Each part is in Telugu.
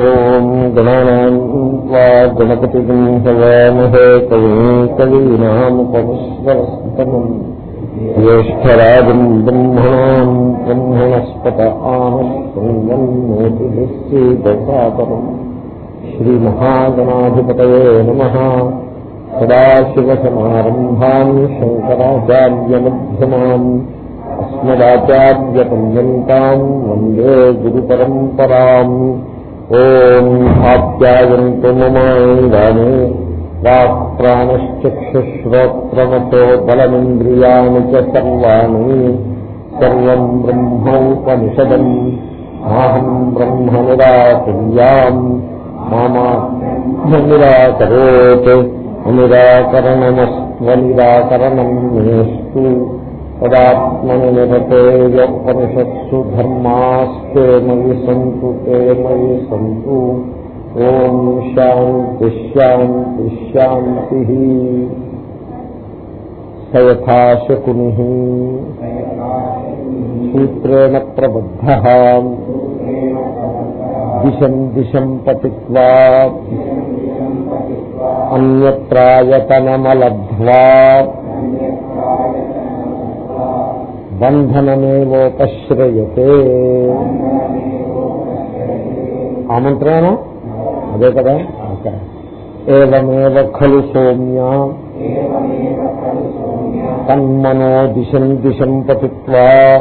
ఓం గణానాం వా గణపతిం హవామహే కవిం కవీనాముపమస్వరస్తమం జ్యేష్ఠరాజం బ్రహ్మణాం బ్రహ్మణస్పత ఆనస్సంగన్నోతిభిశ్రీదసాదరం శ్రీమహాగణాధిపతయే నమ. సదాశివసమారంభాం శంకరాచార్యమధ్యమాం. అస్మదాచార్యపర్యంతాం వందే గురుపరంపరాం. ఓం ఆప్యాయంతు మమాంగాని వాక్ప్రాణశ్చక్షుశ్రోత్రమతో బలమింద్రియాణి చ సర్వాణి. సర్వం బ్రహ్మోపనిషదం. అహం బ్రహ్మ నిరాకుర్యాం మామా నిరాకరోత్ నిరాకరణమస్వనిరాకరణం మేస్తు. తదాత్మని నిరతేయ ఉపనిషత్సు ధర్మాస్తే మయి సంతు తే మయి సంతు. ఓం శాంతి శాంతి శాంతి. సయథాశకుని. సూత్రేణ ప్రబద్ధ. దిశం దిశం పతిత్వా బంధనమేవోపశ్రయతే. ఆ ఆమంత్రణ అదే కదా? ఓకే. ఏమేవ ఖలు సౌమ్య. తన్మనో దిశం దిశం పతిత్వా.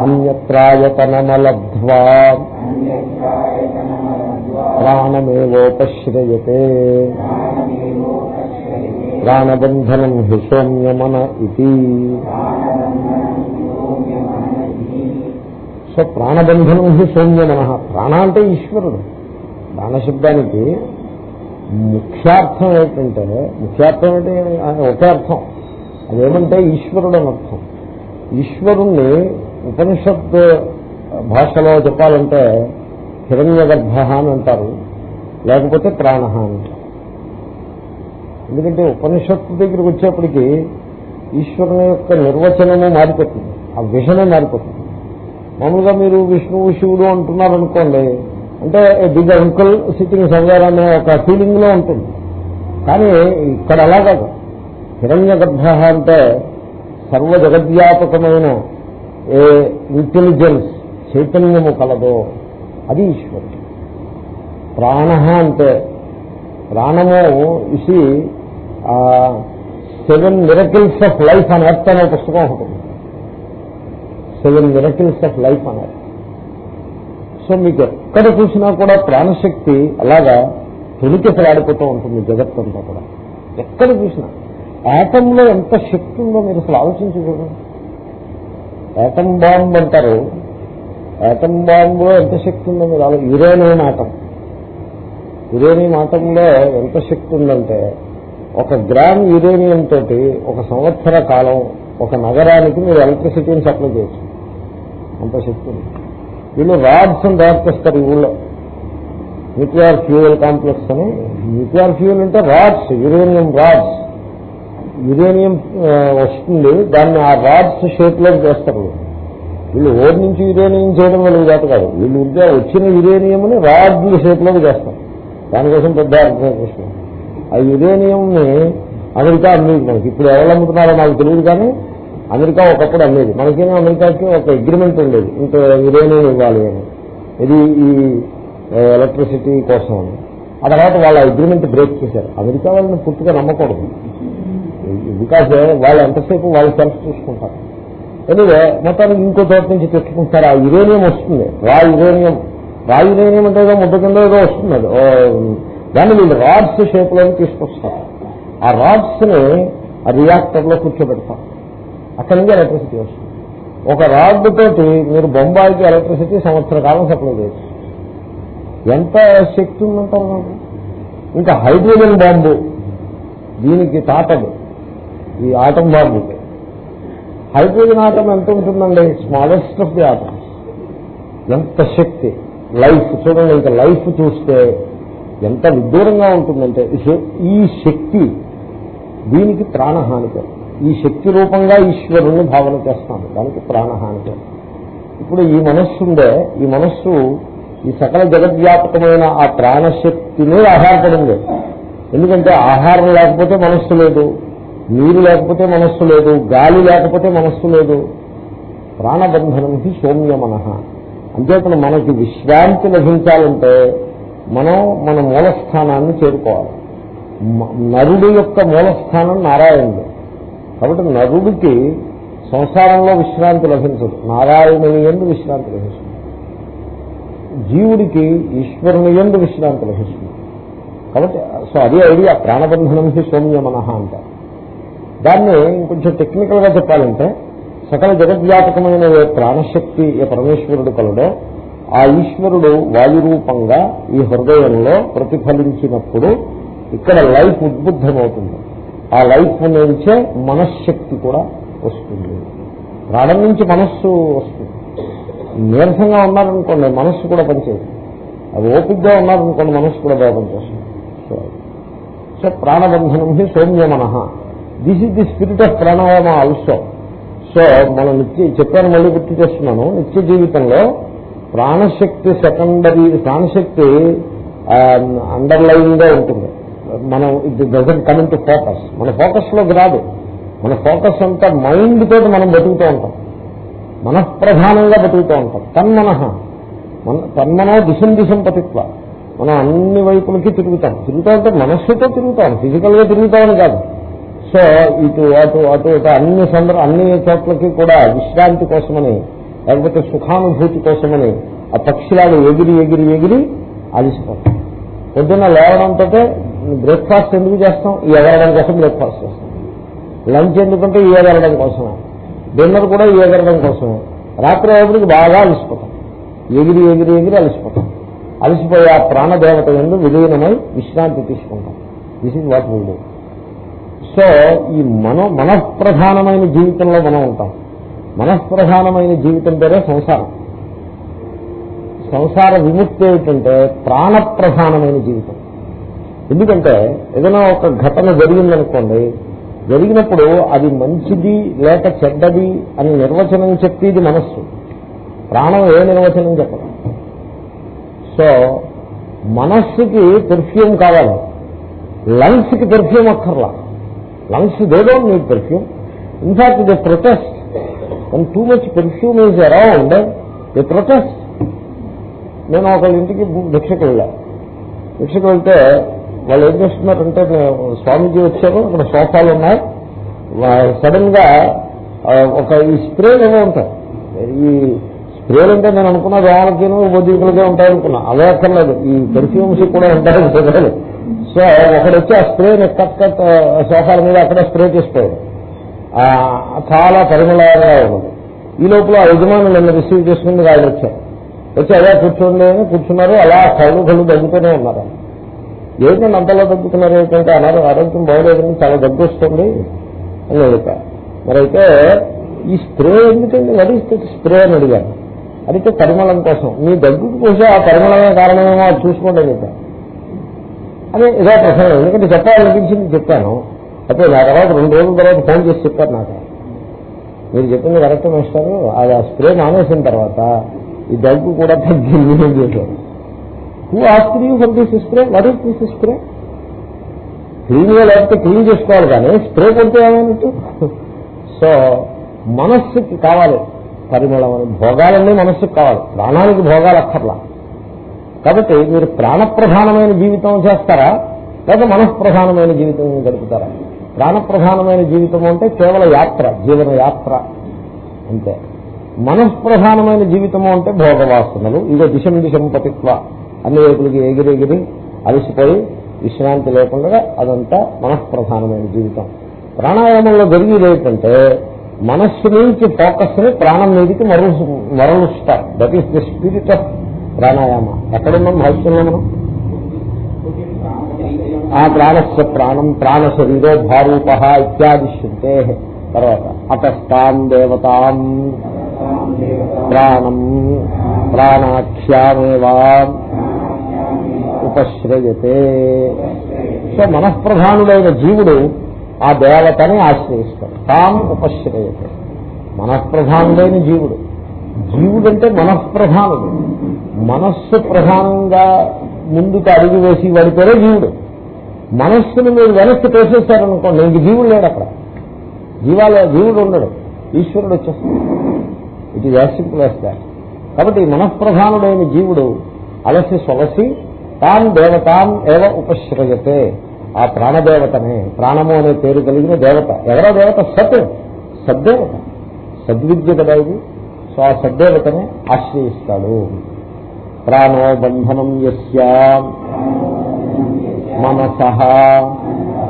అన్యత్రాయతనమలబ్ధ్వా. ప్రాణమేవోపశ్రయతే. ప్రాణబంధనం హి సౌమ్యమన ఇది సో ప్రాణబంధనం హి సౌమ్యమన. ప్రాణ అంటే ఈశ్వరుడు. ప్రాణశబ్దానికి ముఖ్యార్థం ఏంటంటే ముఖ్యార్థం ఏంటి ఒకే అర్థం. అదేమంటే ఈశ్వరుడు అని అర్థం. ఈశ్వరుణ్ణి ఉపనిషత్ భాషలో చెప్పాలంటే హిరణ్య గర్భ అని అంటారు. లేకపోతే ప్రాణ అంటారు ఎందుకంటే ఉపనిషత్తు దగ్గరికి వచ్చేప్పటికీ ఈశ్వరుని యొక్క నిర్వచనము మారిపోతుంది ఆ విషనే మారిపోతుంది. మామూలుగా మీరు విష్ణువు శివుడు అంటున్నారనుకోండి అంటే బిగ్ అంకుల్ సిట్టింగ్ సంగారు అనే ఒక ఫీలింగ్లో ఉంటుంది. కానీ ఇక్కడ అలా కాదు. హిరణ్య గర్భ అంటే సర్వ జగద్వ్యాపకమైన ఏ ఇంటెలిజెన్స్ చైతన్యము కలదో అది ఈశ్వరుడు. ప్రాణ అంటే ప్రాణము ఇసి సెవెన్ మిరకిల్స్ ఆఫ్ లైఫ్ అని ఎర్త్ అనే పుస్తకం ఉంటుంది సెవెన్ మిరకిల్స్ ఆఫ్ లైఫ్ అని ఎర్త్. సో మీకు ఎక్కడ చూసినా కూడా ప్రాణశక్తి అలాగా తొలికెసలాడిపోతూ ఉంటుంది జగత్తంతా కూడా. ఎక్కడ చూసినా. యాటంలో ఎంత శక్తి ఉందో మీరు అసలు ఆలోచించకూడదు చూడండి. యాటం బాంబ్ అంటారు. యాటం బాంబులో ఎంత శక్తి ఉందో మీరు ఆలో యురేనియం ఆటం. యురేనియం ఆటంలో ఎంత శక్తి ఉందంటే ఒక గ్రామ్ యురేనియం తోటి ఒక సంవత్సర కాలం ఒక నగరానికి మీరు ఎలక్ట్రిసిటీని సప్లై చేయొచ్చు. అంత శక్తి వీళ్ళు రాడ్స్ అని తయారు ఈ ఊళ్ళో. న్యూక్లియర్ ఫ్యూయల్ కాంప్లెక్స్ అని. న్యూక్లియర్ ఫ్యూయల్ అంటే రాడ్స్ యురేనియం రాడ్స్ యురేనియం వస్తుంది దాన్ని ఆ రాడ్స్ షేప్లో చేస్తారు. వీళ్ళు ఓడి నుంచి యురేనియం చేయడం వల్ల కాదు కాదు. వీళ్ళు ఉంటే వచ్చిన యురేనియంని రాడ్ల షేప్లో చేస్తారు. దానికోసం పెద్ద ఆర్గనైజేషన్. ఆ యురేనియం ని అమెరికా అమ్మేది మనకి. ఇప్పుడు ఎవరు అమ్ముతున్నారో నాకు తెలియదు కానీ అమెరికా ఒకప్పుడు అమ్మేది. మనకేమో అమెరికాకి ఒక అగ్రిమెంట్ ఉండేది. ఇంత యురేనియం ఇవ్వాలి అని. ఇది ఈ ఎలక్ట్రిసిటీ కోసం అని. ఆ తర్వాత వాళ్ళ అగ్రిమెంట్ బ్రేక్ చేశారు. అమెరికా వాళ్ళని పూర్తిగా నమ్మకూడదు. బికాస్ వాళ్ళు ఎంతసేపు వాళ్ళు సెల్ఫ్ చూసుకుంటారు. ఎనివే మొత్తానికి ఇంకో చోట నుంచి తెచ్చుకుంటారు ఆ యురేనియం వస్తుంది. రా యురేనియం. రా యురేనియం అంటే ఏదో ముద్ద కింద ఏదో వస్తుంది దాన్ని వీళ్ళు రాడ్స్ షేప్లో తీసుకొస్తారు. ఆ రాడ్స్ని ఆ రియాక్టర్లో కూర్చోబెడతారు. అక్కడి నుంచి ఎలక్ట్రిసిటీ వస్తుంది. ఒక రాడ్ తోటి మీరు బొంబాయికి ఎలక్ట్రిసిటీ సంవత్సర కాలం సప్లై చేయొచ్చు. ఎంత శక్తి ఉందంటారు నాకు ఇంకా హైడ్రోజన్ బాంబు. దీనికి తాటదు ఈ ఆటం బాంబు. హైడ్రోజన్ ఆటం ఎంత ఉంటుందండి? Smallest of the atoms. ఎంత శక్తి? లైఫ్. చూడండి ఇంకా లైఫ్ చూస్తే ఎంత విదూరంగా ఉంటుందంటే ఈ శక్తి దీనికి ప్రాణహానిక. ఈ శక్తి రూపంగా ఈశ్వరుణ్ణి భావన చేస్తాము. దానికి ప్రాణహాని ఇప్పుడు ఈ మనస్సు ఉండే ఈ మనస్సు ఈ సకల జగద్వ్యాపకమైన ఆ ప్రాణశక్తి మీద ఆధారపడింది ఎందుకంటే ఆహారం లేకపోతే మనస్సు లేదు. నీరు లేకపోతే మనస్సు లేదు. గాలి లేకపోతే మనస్సు లేదు. ప్రాణబంధనం హి సౌమ్యమన. అంచేతను మనకి విశ్రాంతి లభించాలంటే మనం మన మూలస్థానాన్ని చేరుకోవాలి. నరుడు నరుడి యొక్క మూలస్థానం నారాయణుడు. కాబట్టి నరుడికి సంసారంలో విశ్రాంతి లభించదు. నారాయణుని ఎందు విశ్రాంతి లభిస్తుంది. జీవుడికి ఈశ్వరుని ఎందు విశ్రాంతి లభిస్తుంది. కాబట్టి సో అదే ఐడియా. ప్రాణబంధనం హి సౌమ్యమన అంటారు దాన్ని ఇంకొంచెం టెక్నికల్గా చెప్పాలంటే సకల జగద్వ్యాపకమైన ఏ ప్రాణశక్తి ఏ పరమేశ్వరుడు కలడో ఆ ఈశ్వరుడు వాయురూపంగా ఈ హృదయంలో ప్రతిఫలించినప్పుడు ఇక్కడ లైఫ్ ఉద్బుద్ధమవుతుంది. ఆ లైఫ్ నుంచే మనశ్శక్తి కూడా వస్తుంది. ప్రాణం నుంచి మనస్సు వస్తుంది. నీరసంగా ఉన్నారనుకోండి మనస్సు కూడా పనిచేయదు. అది ఓపిక్గా ఉన్నారనుకోండి మనస్సు కూడా బాగా పనిచేస్తుంది. సో సో ప్రాణబంధనం హి సౌమ్యమన this is the spirit of pranayama also so మనం నిత్య చెప్పాను మళ్ళీ గుర్తు చేస్తున్నాను. నిత్య జీవితంలో ప్రాణశక్తి సెకండరీ ప్రాణశక్తి అండర్లైన్గా ఉంటుంది. మనం it doesn't coming to focus మన ఫోకస్లోకి రాదు. మన ఫోకస్ అంతా మైండ్ తోటి మనం బతుకుతూ ఉంటాం. మనఃప్రధానంగా బతుకుతూ ఉంటాం. తన్మన. మన తన్మనో దిశం దిశం పతిత్వ. మనం అన్ని వైపులకి తిరుగుతాం. తిరుగుతా ఉంటే మనస్సుతో తిరుగుతాం. ఫిజికల్గా తిరుగుతామని కాదు. సో ఇటు అటు అటు ఇటు అన్ని సందర్భ అన్ని చోట్లకి కూడా విశ్రాంతి కోసమని లేకపోతే సుఖానుభూతి కోసమని ఆ పక్షిలాగా ఎగిరి ఎగిరి ఎగిరి అలిసిపోతాం పొద్దున్న లేవడంతో బ్రేక్ఫాస్ట్ ఎందుకు చేస్తాం? ఈ ఎగరడం కోసం బ్రేక్ఫాస్ట్ చేస్తాం. లంచ్ ఎందుకంటే ఈ ఎగరడం కోసమే. డిన్నర్ కూడా ఈ ఎగరడం కోసమే. రాత్రి అయ్యేప్పటికి బాగా అలసిపోతాం. ఎగిరి ఎగిరి ఎగిరి అలసిపోతాం. అలసిపోయి ఆ ప్రాణదేవత ఎందు విలీనమై విశ్రాంతి తీసుకుంటాం. This is what we do so ఈ మన మనఃప్రధానమైన జీవితంలో మనం ఉంటాం. మనఃప్రధానమైన జీవితం పేరే సంసారం. సంసార విముక్తి ఏమిటంటే ప్రాణప్రధానమైన జీవితం. ఎందుకంటే ఏదైనా ఒక ఘటన జరిగిందనుకోండి జరిగినప్పుడు అది మంచిది లేక చెడ్డది అని నిర్వచనం చెప్పేది మనస్సు. ప్రాణం ఏ నిర్వచనం చెప్పదు. సో మనస్సుకి పెర్ఫ్యూమ్ కావాలి. లంగ్స్కి పెర్ఫ్యూమ్ అక్కర్లా. లంగ్స్ దేదో నీకు perfume. In fact they protest. And too much perfume is around they protest నేను ఒకళ్ళ ఇంటికి భిక్షకు వెళ్ళా. భిక్షకు వెళ్తే వాళ్ళు ఏం చేస్తున్నారంటే స్వామీజీ వచ్చారు అక్కడ సోఫాలు ఉన్నాయి. సడన్గా ఒక ఈ స్ప్రేలు ఏమో ఉంటాయి ఈ స్ప్రేలు అంటే నేను అనుకున్న దోమలకిను బొద్దింకులకే ఉంటాయి అనుకున్నా. అదే అక్కర్లేదు. ఈ పెర్ఫ్యూమ్స్ కూడా ఉంటాయి. సో ఒకడు వచ్చి ఆ స్ప్రేని కట్ కట్ సోఫాల మీద అక్కడ స్ప్రే చేసిపోయాడు చాలా పరిమళంగా ఉన్నది. ఈ లోపల యజమానులు నన్ను రిసీవ్ చేసుకుంది ఆయన వచ్చారు. వచ్చి అలా కూర్చోండి అని కూర్చున్నారు. అలా కళ్ళు కళ్ళు దగ్గుతూనే ఉన్నారు. ఏంటంటే అంతలా దగ్గుతున్నారు ఏంటంటే అన్నారు ఆరోగ్యం బాగోలేదని చాలా దగ్గు వస్తుంది అని అడుగుతా మరైతే ఈ స్ప్రే ఎందుకండి? నడిస్తే స్ప్రే అని అడిగాను అడిగితే పరిమళం కోసం. మీ దగ్గుకు కోసం ఆ పరిమళమే కారణమేమో అది చూసుకోండి అని చెప్పాను అదే ఇదే ప్రశ్న. ఎందుకంటే చెప్పాలనిపించింది చెప్పాను. అయితే నా తర్వాత రెండు రోజుల తర్వాత ఫోన్ చేసి చెప్పారు నాకు. మీరు చెప్పింది కరెక్ట్ మాస్టారు. అది ఆ స్ప్రే మానేసిన తర్వాత ఈ దగ్గు కూడా తగ్గింది అని చేశారు who ask for this spray where is this spray క్లీన్గా లేకపోతే క్లీన్ చేసుకోవాలి కానీ స్ప్రే కొడితే ఏమైనట్టు? సో మనస్సుకి కావాలి. పరిమళం అని భోగాలన్నీ మనస్సుకి కావాలి. ప్రాణానికి భోగాలు అక్కర్లా. కాబట్టి మీరు ప్రాణప్రధానమైన జీవితం చేస్తారా? లేక మనఃప్రధానమైన జీవితం గడుపుతారా ప్రాణప్రధానమైన జీవితం అంటే కేవల యాత్ర జీవన యాత్ర అంతే. మనఃప్రధానమైన జీవితము అంటే భోగవాసనలు. ఇదో దిశం దిశం పతిత్వ అన్ని వైపులకి ఎగిరి ఎగిరి అలసిపోయి విశ్రాంతి లేకుండా అదంతా మనఃప్రధానమైన జీవితం. ప్రాణాయామంలో జరిగేది ఏంటంటే మనస్సు నుంచి ఫోకస్ని ప్రాణం మీదకి మరలు మరలుస్తారు. That is the spirit of pranayama. ఎక్కడున్నాం? భాష్యంలో మనం ఆ ప్రాణస్య ప్రాణం ప్రాణ శరీరో భారూప ఇత్యాది శృతే తర్వాత అతస్థాం దేవతాం. ప్రాణం ప్రాణాఖ్యామేవా ఉపశ్రయతే. సో మనఃప్రధానుడైన జీవుడు ఆ దేవతని ఆశ్రయిస్తాడు. తాం ఉపశ్రయతే. మనఃప్రధానుడైన జీవుడు. జీవుడంటే మనఃప్రధానుడు మనస్సు ప్రధానంగా ముందుకు అడుగు వేసి వాడి పేరే జీవుడు. మనస్సును మీరు వెనక్కి తోసేస్తారనుకోండి ఇంక జీవుడు లేడు అక్కడ. జీవాల జీవుడు ఉండడు ఈశ్వరుడు వచ్చేస్తాడు. It is as simple as that కాబట్టి మనఃప్రధానుడైన జీవుడు అలసి సొలసి తాన్ దేవతాన్ ఏవ ఉపశ్రయతే. ఆ ప్రాణదేవతనే ప్రాణము అనే పేరు కలిగిన దేవత. ఎవరో దేవత? సత్. సద్దేవత. సద్విద్య కదా ఇది. సో ఆ సద్దేవతను ఆశ్రయిస్తాడు. ప్రాణో బంధనం యస్య మనస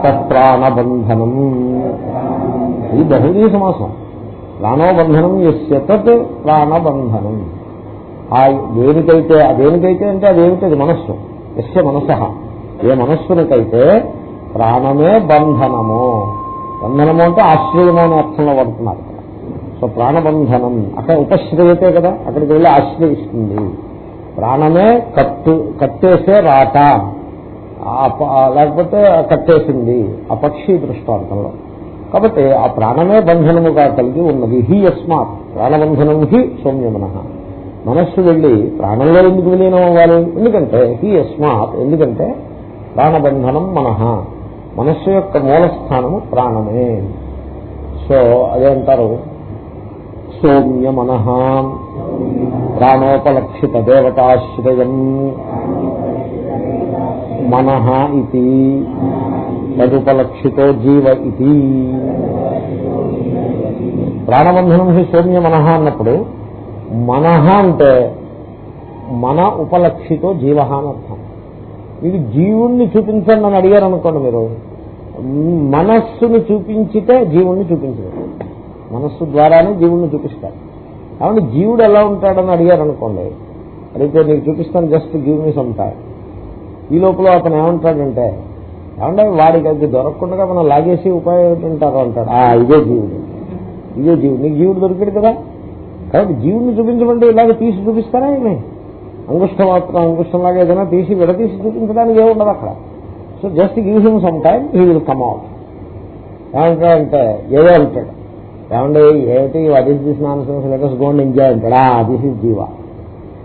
తత్ప్రాణబంధనం. ఇది బహుదీ సమాసం. ప్రాణోబంధనం ఎస్య తత్ ప్రాణబంధనం. ఆ దేనికైతే అదేనికైతే అంటే అదేమిటది మనస్సు. ఎస్య మనస. ఏ మనస్సునికైతే ప్రాణమే బంధనము. బంధనము అంటే ఆశ్రయము అనే అర్థంలో పడుతున్నారు సో ప్రాణబంధనం. అక్కడ ఉపశ్రయతే కదా అక్కడికి వెళ్ళి ఆశ్రయిస్తుంది. ప్రాణమే కట్టు కట్టేసే రాట ఆ లేకపోతే కట్టేసింది. ఆ పక్షి దృష్టాంతంలో. కాబట్టి ఆ ప్రాణమే బంధనముగా కలిగి ఉన్నది. హి యస్మాత్. ప్రాణబంధనం హి సౌమ్యమన. మనస్సు వెళ్ళి ప్రాణంలో ఎందుకు విలీనం అవ్వాలి? ఎందుకంటే హి యస్మాత్. ఎందుకంటే ప్రాణబంధనం మనహ మనస్సు యొక్క మూలస్థానము ప్రాణమే. సో అదే అంటారు. సౌమ్యమన. ప్రాణోపలక్షిత దేవతాశ్రయం మన ఇది. తదుపలక్షితో జీవ ఇది. ప్రాణబంధనం హి సౌమ్య మనః అన్నప్పుడు మనః అంటే మన ఉపలక్షితో జీవ అని అర్థం. మీకు జీవుణ్ణి చూపించండి అని అడిగారు అనుకోండి మీరు. మనస్సును చూపించితే జీవుణ్ణి చూపించదు మనస్సు ద్వారానే జీవుడిని చూపిస్తారు. కాబట్టి జీవుడు ఎలా ఉంటాడని అడిగారు అనుకోండి. అడిగితే నీకు చూపిస్తాను just give me some time ఈ లోపల అతను ఏమంటాడంటే ఏమంటే వాడికి అది దొరకకుండా మనం లాగేసి ఉపాయం ఏంటంటారు అంటాడు. ఆ ఇదే జీవుడు. ఇదే జీవుడు. నీకు జీవుడు దొరికాడు కదా. కాబట్టి జీవుడిని చూపించమంటే ఇలాగ తీసి చూపిస్తారా ఏమి? అంగుష్టం మాత్రం అంగుష్టంలాగా ఏదైనా తీసి విడతీసి చూపించడానికి ఏముండదు అక్కడ. So just give him some time he will come out ఏమంటాడంటే ఏదో అంటాడు. ఏమంటే ఏమిటి what is this nonsense letters gone enjoy అంటాడా దిస్ ఇస్ జీవ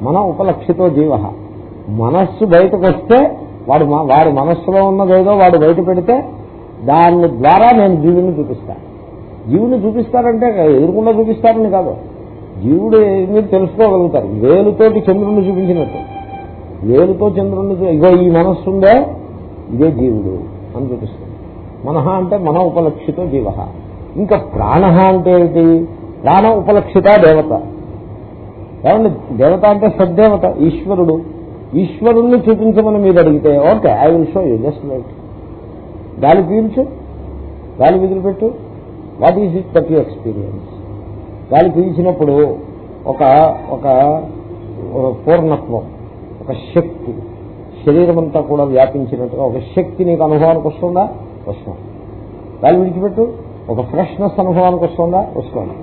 మన ఉపలక్షితో జీవ మనస్సు బయటకు వస్తే వాడు వాడి మనస్సులో ఉన్నదేదో వాడు బయట పెడితే దాని ద్వారా నేను జీవుని చూపిస్తాను జీవుని చూపిస్తారంటే ఎదురుకుండా చూపిస్తారని కాదు. జీవుడు మీరు తెలుసుకోగలుగుతారు. వేలుతోటి చంద్రుణ్ణి చూపించినట్టు. వేలుతో చంద్రుణ్ణి ఇగో ఈ మనస్సు ఉందే ఇదే జీవుడు అని చూపిస్తుంది మనహ అంటే మన ఉపలక్షితో జీవ ఇంకా ప్రాణ అంటే ఏమిటి ప్రాణ ఉపలక్షిత దేవత. ఏమండి? దేవత అంటే సద్దేవత ఈశ్వరుడు. ఈశ్వరుణ్ణి చూపించమని మీరు అడిగితే okay I will show you just light గాలి పీల్చు గాలి వదిలిపెట్టు. What is it that you experience? గాలి పీల్చినప్పుడు ఒక ఒక ఒక పూర్ణత్వం ఒక శక్తి. శరీరం అంతా కూడా వ్యాపించినట్టుగా ఒక శక్తి నీకు అనుభవానికి వస్తుందా? వస్తుంది. గాలి విడిచిపెట్టు. ఒక ఫ్రెష్నెస్ అనుభవానికి వస్తుందా? వస్తుంది.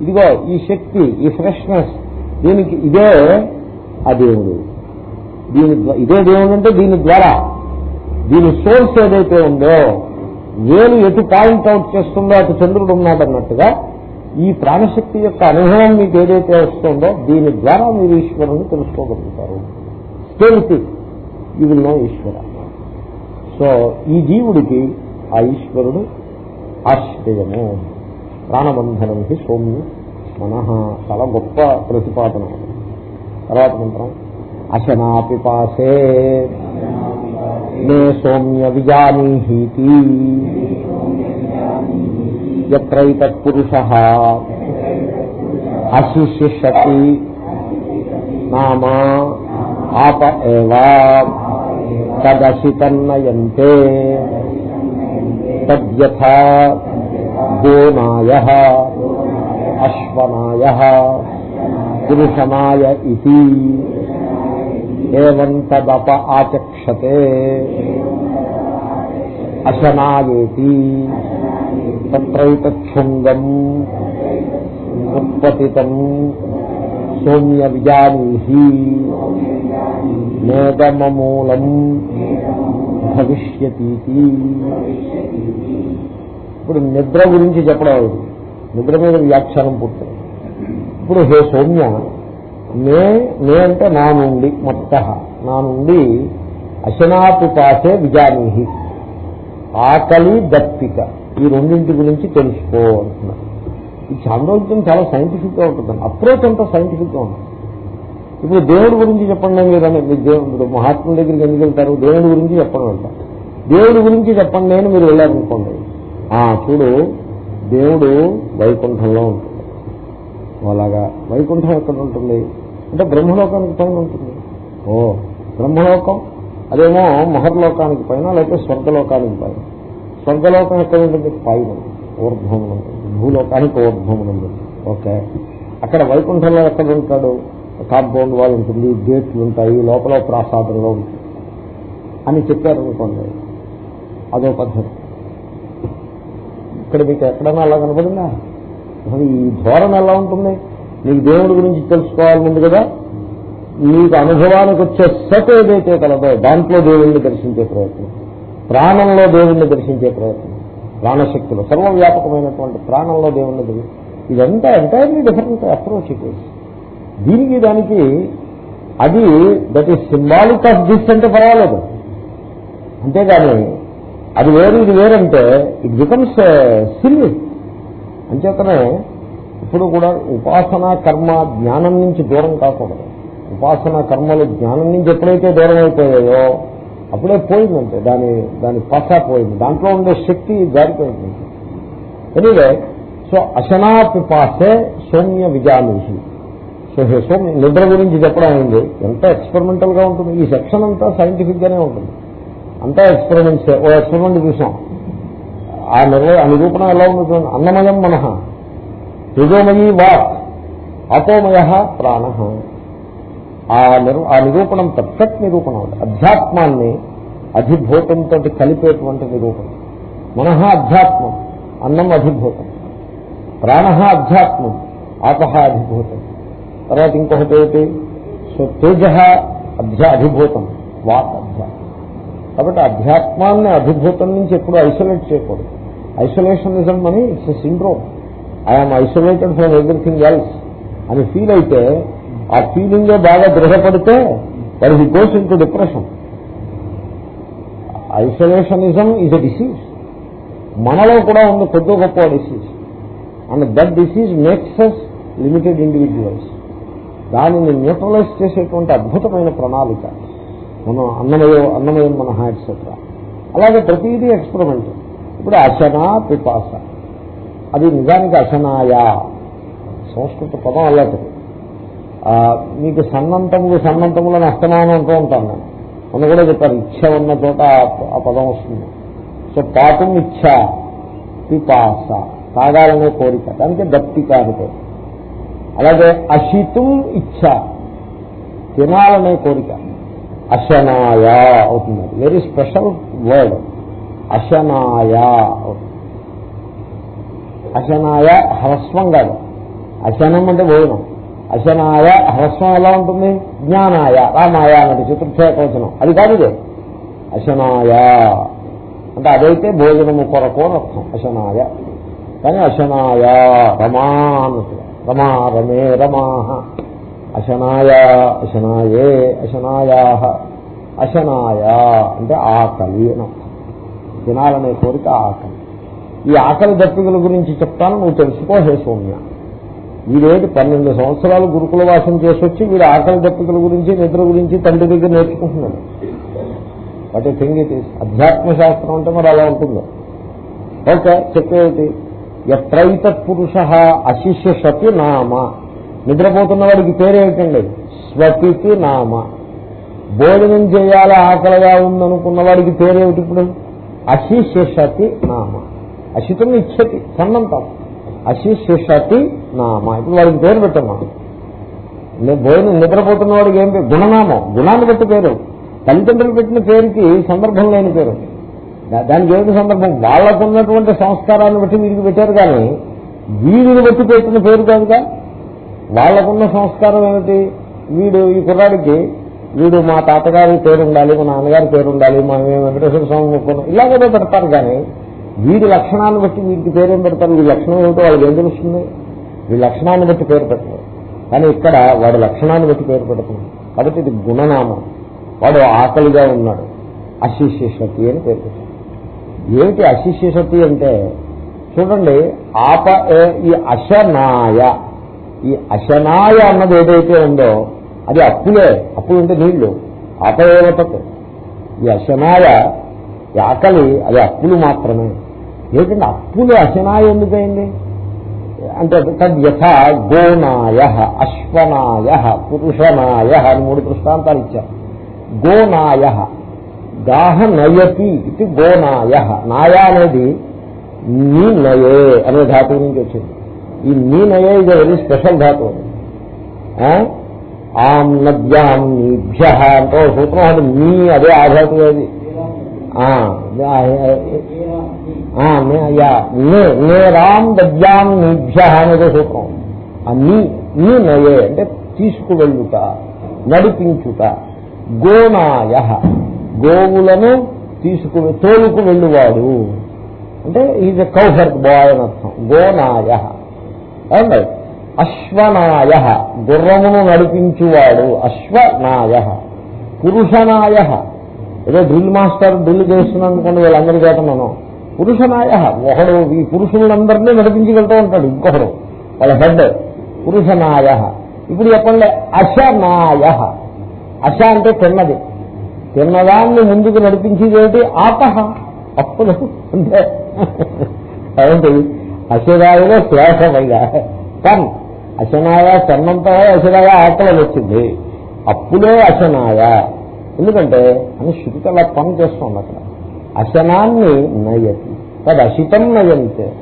ఇదిగో ఈ శక్తి ఈ ఫ్రెష్నెస్ దీనికి ఇదే ఆ దేవుడు. దీని ఇదే దేవుడు అంటే దీని ద్వారా. దీని సోర్స్ ఏదైతే ఉందో వేలు ఎటు పాయింట్ అవుట్ చేస్తుందో అటు చంద్రుడు ఉన్నాడు అన్నట్టుగా ఈ ప్రాణశక్తి యొక్క అనుభవం మీకు ఏదైతే వస్తుందో దీని ద్వారా మీరు ఈశ్వరుని తెలుసుకోగలుగుతారు. తెలిసి ఇది నో ఈశ్వర. సో ఈ జీవుడికి ఆ ఈశ్వరుడు ఆశ్రయము. ప్రాణబంధనం హి సౌమ్య మన. చాలా గొప్ప ప్రతిపాదన. తర్వాత మంత్రం అశనాపి పాసే నే సౌమ్య విజానీహీతి. ఎత్రైతత్పురుష అశిష్యతి నామ ఆప ఏవా. తదశితన్నయంతే తద్యథా గోనాయ అశ్వనాయ పురుషనాయ ఇది ఏవం తదప ఆచక్షతే అశనాయేతి తత్రైతక్షుంగం ఉత్పతితం సౌమ్య విజానీహి మేదమమూలం భవిష్యతీతి. ఇప్పుడు నిద్ర గురించి చెప్పడం నిద్ర మీద వ్యాఖ్యానం పూర్తి ఇప్పుడు హే సౌమ్య నే నే అంటే నా నుండి మొత్త. నా నుండి అశనాపిపాసే విజానీహి. ఆకలి దప్పిక ఈ రెండింటి గురించి తెలుసుకో అంటున్నారు. ఈ చాంద్రోగ్యం చాలా సైంటిఫిక్గా ఉంటుంది అప్రోచ్ అంతా సైంటిఫిక్గా ఉంటుంది ఇప్పుడు దేవుడి గురించి చెప్పండి మీరని మీరు దేవుడు మహాత్ముల దగ్గరికి ఎందుకు వెళ్తారు? దేవుడి గురించి చెప్పండి అంట. దేవుడి గురించి చెప్పండి అని మీరు వెళ్ళారనుకోండి. ఆ చూడు దేవుడు వైకుంఠంలో ఉంటుంది అలాగా వైకుంఠం ఎక్కడ ఉంటుంది? అంటే బ్రహ్మలోకానికి పైన ఉంటుంది. ఓ బ్రహ్మలోకం అదేమో మహర్లోకానికి పైన లేకపోతే స్వర్గలోకానికి పైన. స్వర్గలోకం ఎక్కడ ఉంటుంది? పైన. ఊర్ధ్వములు భూలోకానికి ఊర్ధ్వములు ఓకే. అక్కడ వైకుంఠంలో ఎక్కడ ఉంటాడు? కాంపౌండ్ వాల్ ఉంటుంది గేట్లు ఉంటాయి లోపల ప్రాసాదంలో ఉంటుంది. అని చెప్పారనుకోండి అదో పద్ధతి. ఇక్కడ మీకు ఎక్కడన్నా అలా కనపడిందా? అసలు ఈ ధోరణ ఎలా ఉంటుంది? నీకు దేవుడి గురించి తెలుసుకోవాలని ఉంది కదా? నీకు అనుభవానికి వచ్చే సత్ ఏదైతే కలదో దాంట్లో దేవుణ్ణి దర్శించే ప్రయత్నం. ప్రాణంలో దేవుణ్ణి దర్శించే ప్రయత్నం. ప్రాణశక్తులు. సర్వవ్యాపకమైనటువంటి ప్రాణంలో దేవుణ్ణి ఇదంతా entirely different approach it is దీనికి దానికి అది that is symbolic of this అంటే పర్వాలేదు. అంతేగాని అది వేరు ఇది వేరంటే ఇట్ బికమ్స్ సిల్లి అంచేతనే ఇప్పుడు కూడా ఉపాసన కర్మ జ్ఞానం నుంచి దూరం కాకూడదు. ఉపాసన కర్మలు జ్ఞానం నుంచి ఎప్పుడైతే దూరం అయిపోయాయో అప్పుడే పోయిందంటే దాని దాని పస పోయింది. దాంట్లో ఉండే శక్తి జారిపోయింది ఎనీవే సో అశనాపిపాసే సౌమ్య విజానీహి సో హే నిద్ర గురించి చెప్పడం అయింది ఎంత ఎక్స్పెరిమెంటల్గా ఉంటుంది. ఈ సెక్షన్ అంతా సైంటిఫిక్ గానే ఉంటుంది. అంతా ఎక్స్పెరిమెంట్స్ ఓ ఎక్స్పెరిమెంట్ చూసాం. ఆ నిర్వ ఆ నిరూపణ ఎలా ఉంది అన్నమయం మనహ తేజోమయీ వాక్ అపోమయ ప్రాణ. ఆ నిరు ఆ నిరూపణం పర్ఫెక్ట్ నిరూపణ అధ్యాత్మాన్ని అధిభూతంతో కలిపేటువంటి నిరూపణం. మనహ అధ్యాత్మం. అన్నం అధిభూతం. ప్రాణ అధ్యాత్మం. ఆపహ అధిభూతం. తర్వాత ఇంకొకటి ఏమిటి? సో తేజ అధ్యా అధిభూతం వాక్ అధ్యాత్మం కాబట్టి అధ్యాత్మాన్ని అధిభూతం నుంచి ఎప్పుడు ఐసోలేట్ చేయకూడదు. ఐసోలేషనిజం అని it's syndrome I'm isolated from everything else అని ఫీల్ అయితే ఆ ఫీలింగే బాగా దృఢపడితే మరి he goes into depression isolationism is a disease మనలో కూడా ఉంది కొద్ది గొప్ప disease and that disease makes us limited individuals దానిని న్యూట్రలైజ్ చేసేటువంటి అద్భుతమైన ప్రణాళిక. మనం అన్నమయో అన్నమయం మన ఎట్సెట్రా అలాగే ప్రతిదీ ఎక్స్పెరిమెంట్ ఇప్పుడు అశనా పిపాస. అది నిజానికి అశనాయా. సంస్కృత పదం అలాంటిది. ఆ, మీకు సన్నంతములు సన్నంతములను అస్తమానం అంటూ ఉంటాను నేను మొన్న కూడా చెప్పారు ఇచ్చ ఉన్న చోట ఆ- పదం వస్తుంది. సో పాపం ఇచ్చ పిపాస. తాగాలనే కోరిక. దానికి దప్తిక అని పేరు. అలాగే అశితుం ఇచ్చ. తినాలనే కోరిక. అశనాయ అవుతుంది. వెరీ స్పెషల్ వర్డ్ అశనాయ అశనాయ హ్రస్వం కాదు. అశనం అంటే భోజనం. అశనాయ హ్రస్వం ఎలా ఉంటుంది? జ్ఞానాయ. రామాయ అన్నది చతుర్థ అది కాదు ఇదే. అశనాయ. అంటే అదైతే భోజనము కొరకు అని అర్థం. అశనాయ. కానీ అశనాయ రమా అన్నట్టుగా. రమా రమే రమా. అశనాయ అశనాయే అశనాయా. అశనాయ అంటే ఆకలి అని తినాలనే కోరిక ఆకలి. ఈ ఆకలి దప్పికల గురించి చెప్తాను నువ్వు తెలుసుకో హే సౌమ్య. వీడేది పన్నెండు సంవత్సరాలు గురుకుల వాసం చేసి వచ్చి వీడు ఆకలి దప్పికల గురించి నిద్ర గురించి తండ్రి దగ్గర నేర్చుకుంటున్నాడు. వాటి థింగ్ ఇట్ ఈస్ అధ్యాత్మ శాస్త్రం అంటే మరి అలా ఉంటుంది? ఓకే చెప్పేది. ఎత్రైత పురుష అశిష్య సతి నామ. నిద్రపోతున్న వాడికి పేరేమిటండి? స్వపితి నామ. భోజనం చేయాలి ఆకలిగా ఉందనుకున్న వాడికి పేరేమిటి ఇప్పుడు? అశిష్యతి నామ. అశితం ఇచ్చతి సన్నంతం అశిష్యతి నామ. ఇప్పుడు వాడికి పేరు పెట్టమా భోజనం నిద్రపోతున్న వాడికి ఏం గుణనామం. గుణాన్ని బట్టి పేరు. తల్లిదండ్రులు పెట్టిన పేరుకి సందర్భం లేని పేరు. దానికి ఏమిటి సందర్భం? వాళ్ళకున్నటువంటి సంస్కారాన్ని బట్టి వీరికి పెట్టారు కానీ వీడిని బట్టి పెట్టిన పేరు కాదుగా? వాళ్ళకున్న సంస్కారం ఏమిటి? వీడు ఈ కుర్రాడికి వీడు మా తాతగారి పేరు ఉండాలి మా నాన్నగారి పేరు ఉండాలి మా వెంకటేశ్వర స్వామి మొక్కున్నాం ఇలాగేదో పెడతారు కానీ వీడి లక్షణాన్ని బట్టి వీడికి పేరేం పెడతారు? వీడి లక్షణం ఏమిటో వాళ్ళకి ఏం తెలుస్తుంది? వీడి లక్షణాన్ని బట్టి పేరు పెట్టారు. కానీ ఇక్కడ వాడి లక్షణాన్ని బట్టి పేరు పెడుతుంది కాబట్టి ఇది గుణనామం. వాడు ఆకలిగా ఉన్నాడు. అశిష్యసతి అని పేరు పెట్టారు. ఏమిటి శక్తి అంటే? చూడండి ఆప ఏ- ఈ అశనాయ. ఈ అశనాయ అన్నది ఏదైతే ఉందో అది అప్పులే. అప్పులు అంటే నీళ్ళు. ఆపయోగతకు ఈ అశనాయ ఆకలి అది అప్పులు మాత్రమే. ఏంటంటే అప్పులు అశనాయ ఎందుకైంది అంటే తద్యథ గోనాయ అశ్వనాయ పురుషనాయ అని మూడు దృష్టాంతాలు ఇచ్చారు. గోనాయ. దాహ నయతి ఇది గోనాయ. నాయ అనేది నీ నయే అనే ధాతువు నుంచి వచ్చింది. ఈ నీ నయే ఇది వెరీ స్పెషల్ ధాతువు ఆ? ఆం నద్యాం నీభ్య అంటే సూత్రం అది నీ అదే ఆ ధాతువు అది ఆ, నే- యా, నే నేరాం దద్యాం నీభ్య అనేది సూత్రం. ఆ నీ నీ నయే అంటే తీసుకువెళ్ళుట నడిపించుట. గోనాయ. గోవులను తీసుకు తోలుకు వెళ్ళువాడు. అంటే ఈజ్ ఎ కౌహర్ట్ బాయ్ అని అర్థం. గోనాయ. అశ్వనాయ. గుర్రమును నడిపించువాడు. అశ్వనాయ. పురుషనాయ. ఏదో డ్రిల్ మాస్టర్ డ్రిల్ చేస్తున్నానుకోండి వీళ్ళందరి చేత మనం. పురుషనాయ. ఒకడు ఈ పురుషులందరినీ నడిపించి వెళ్తూ ఉంటాడు ఇంకొకడు. వాళ్ళ హెడ్. పురుషనాయ. ఇప్పుడు చెప్పండి అశనాయ. అశ అంటే తిన్నది. తిన్నదాన్ని ముందుకు నడిపించేదేమిటి? ఆపహ. అప్పులు అంటే అదేంటి అశనాయలో శ్వాసమయ్యా కన్ అశనాయ సన్నంతా అశనాయ ఆకలి వచ్చింది. అప్పుడే అశనాయ. ఎందుకంటే అని శృతి అలా పని చేస్తుంది అక్కడ అశనాన్ని నయతి. తది అశితం నయంతే.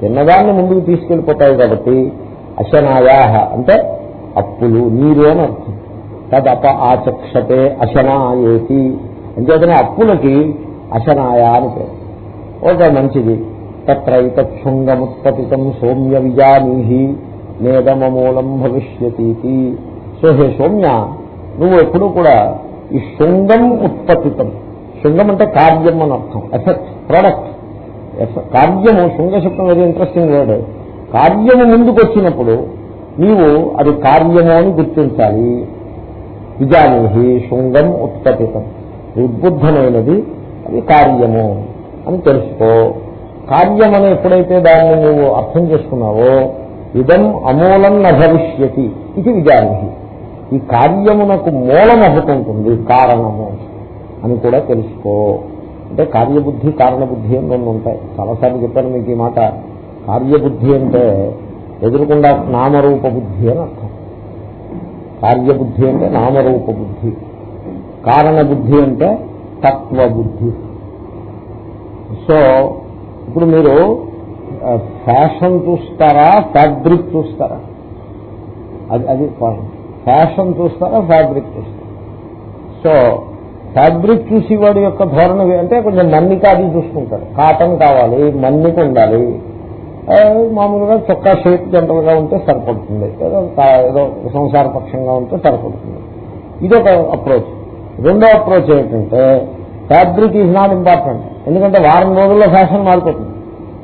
తిన్నదాన్ని ముందుకు తీసుకెళ్ళిపోతాయి కాబట్టి అశనాయా అంటే అప్పులు నీరు అని అర్థం. తదప ఆచక్షతే అశనాయేతి. అంచేతనే అప్పులకి అశనాయ అని పేరు. ఓకే మంచిది. తత్రైతక్షుంగముత్పతితం సౌమ్య విజానీహి నేదమూలం భవిష్యతీతి. సో హే సౌమ్య నువ్వు ఎప్పుడు కూడా ఈ శృంగం ఉత్పత్తితం. శృంగం అంటే కార్యం అని అర్థం. Effect product. కార్యము శృంగశబ్దం వెరీ ఇంట్రెస్టింగ్ వర్డ్. కార్యము ముందుకు వచ్చినప్పుడు నీవు అది కార్యము అని గుర్తించాలి. విజానీహి శృంగం ఉత్పత్తితం. ఉద్బుద్ధమైనది అది కార్యము అని తెలుసుకో. కార్యమని ఎప్పుడైతే దాన్ని నువ్వు అర్థం చేసుకున్నావో ఇదం అమూలం న భవిష్యతి ఇది విజానీహి ఈ కార్యమునకు మూలం ఒకటి కారణము అని కూడా తెలుసుకో. అంటే కార్యబుద్ధి కారణబుద్ధి అని రెండు ఉంటాయి. చాలాసార్లు చెప్పాను మీకు ఈ మాట. కార్యబుద్ధి అంటే ఎదురుకుండా నామరూప బుద్ధి అని అర్థం. కార్యబుద్ధి అంటే నామరూప బుద్ధి. కారణ బుద్ధి అంటే తత్వ బుద్ధి. సో ఇప్పుడు మీరు ఫ్యాషన్ చూస్తారా ఫ్యాబ్రిక్ చూస్తారా? అది అది పాయింట్ ఫ్యాషన్ చూస్తారా ఫ్యాబ్రిక్ చూస్తారా? సో ఫ్యాబ్రిక్ చూసేవాడి యొక్క ధోరణి అంటే కొంచెం మన్నిక అది చూసుకుంటాడు. కాటన్ కావాలి మన్నిక ఉండాలి. మామూలుగా చొక్కా షేప్ జనరల్గా ఉంటే సరిపడుతుంది. ఏదో ఏదో సంసారపక్షంగా ఉంటే సరిపడుతుంది. ఇదొక అప్రోచ్ రెండో అప్రోచ్ ఏంటంటే ఫ్యాబ్రిక్ ఈజ్ నాట్ ఇంపార్టెంట్ ఎందుకంటే వారం రోజుల్లో ఫ్యాషన్ మారిపోతుంది.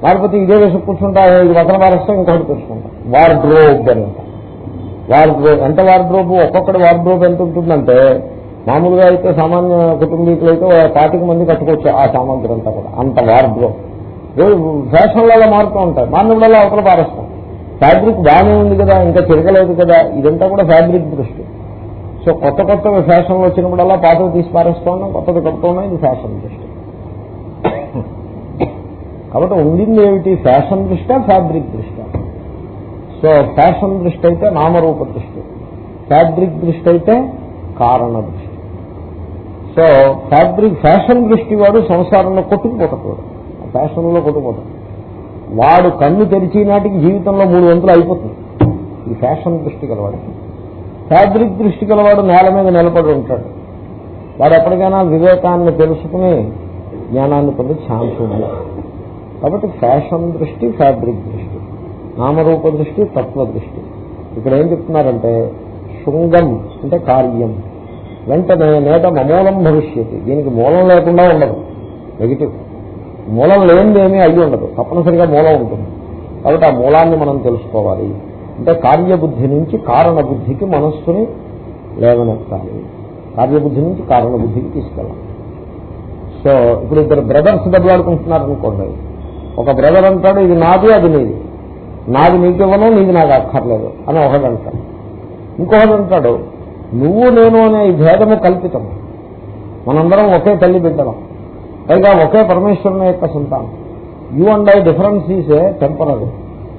మారిపోతే ఇదే వేసి కూర్చుంటా ఇది వసన పారేస్తే ఇంకొకటి కూర్చుంటా. వార్డ్రోబ్ అని వార్డ్రోబ్ ఎంత వార్డ్రోబ్? ఒక్కొక్కటి వార్డ్రోబ్ ఎంత ఉంటుందంటే మామూలుగా అయితే సామాన్య కుటుంబీకులు అయితే పాతిక మంది కట్టుకోవచ్చు ఆ సామాగ్రి అంతా కూడా. అంత వార్డ్రోబ్. ఫ్యాషన్లలో మారుతూ ఉంటాయి. మానవులలో అవతల పారేస్తాం. ఫ్యాబ్రిక్ బాగానే ఉంది కదా ఇంకా తిరగలేదు కదా ఇదంతా కూడా ఫ్యాబ్రిక్ దృష్టి. సో కొత్త కొత్త ఫ్యాషన్లు వచ్చినప్పుడల్లా పాతలు తీసి పారేస్తూ ఉన్నాం కొత్తది కడుతూ ఉన్నాం ఇది ఫ్యాషన్ దృష్టి. కాబట్టి ఉండింది ఏమిటి? ఫ్యాషన్ దృష్ట ఫ్యాబ్రిక్ దృష్ట. సో ఫ్యాషన్ దృష్టి అయితే నామరూప దృష్టి. ఫ్యాబ్రిక్ దృష్టి అయితే కారణ దృష్టి. సో ఫ్యాబ్రిక్ ఫ్యాషన్ దృష్టి వాడు సంసారంలో కొట్టుకుపోతాడు ఫ్యాషన్లో కొట్టుకుపోతాడు వాడు కన్ను తెరిచి నాటికి జీవితంలో మూడు వంతులు అయిపోతుంది. ఈ ఫ్యాషన్ దృష్టి గలవాడికి ఫ్యాబ్రిక్ దృష్టి గలవాడు నేల మీద నిలబడి ఉంటాడు. వాడు ఎప్పటికైనా వివేకాన్ని తెలుసుకుని జ్ఞానాన్ని పొందే ఛాన్స్ ఉంది. కాబట్టి ఫ్యాషన్ దృష్టి ఫ్యాబ్రిక్ దృష్టి నామరూప దృష్టి తత్వ దృష్టి. ఇక్కడ ఏం చెప్తున్నారంటే శృంగం అంటే కార్యం. వెంటనే నేట మమూలం భవిష్యత్తు దీనికి మూలం లేకుండా ఉండదు. నెగిటివ్ మూలం లేనిదేమీ అయ్యి ఉండదు. తప్పనిసరిగా మూలం ఉంటుంది. కాబట్టి ఆ మూలాన్ని మనం తెలుసుకోవాలి. అంటే కార్యబుద్ధి నుంచి కారణ బుద్ధికి మనస్సుని లేవనెత్తాలి. కార్యబుద్ధి నుంచి కారణ బుద్ధికి తీసుకెళ్ళాలి. సో ఇప్పుడు ఇద్దరు బ్రదర్స్ దెబ్బలాడుకుంటున్నారు అనుకోండి ఒక బ్రదర్ అంటాడు ఇది నాది అది నీది. నాది నీకు ఇవ్వను నీది నాకు అక్కర్లేదు. అని ఒకడు అంటాడు. ఇంకొకడు అంటాడు నువ్వు నేను అనే భేదము కల్పితం మనందరం ఒకే తల్లి బిడ్డలం. పైగా ఒకే పరమేశ్వరుని యొక్క సంతానం you and I difference is a temporary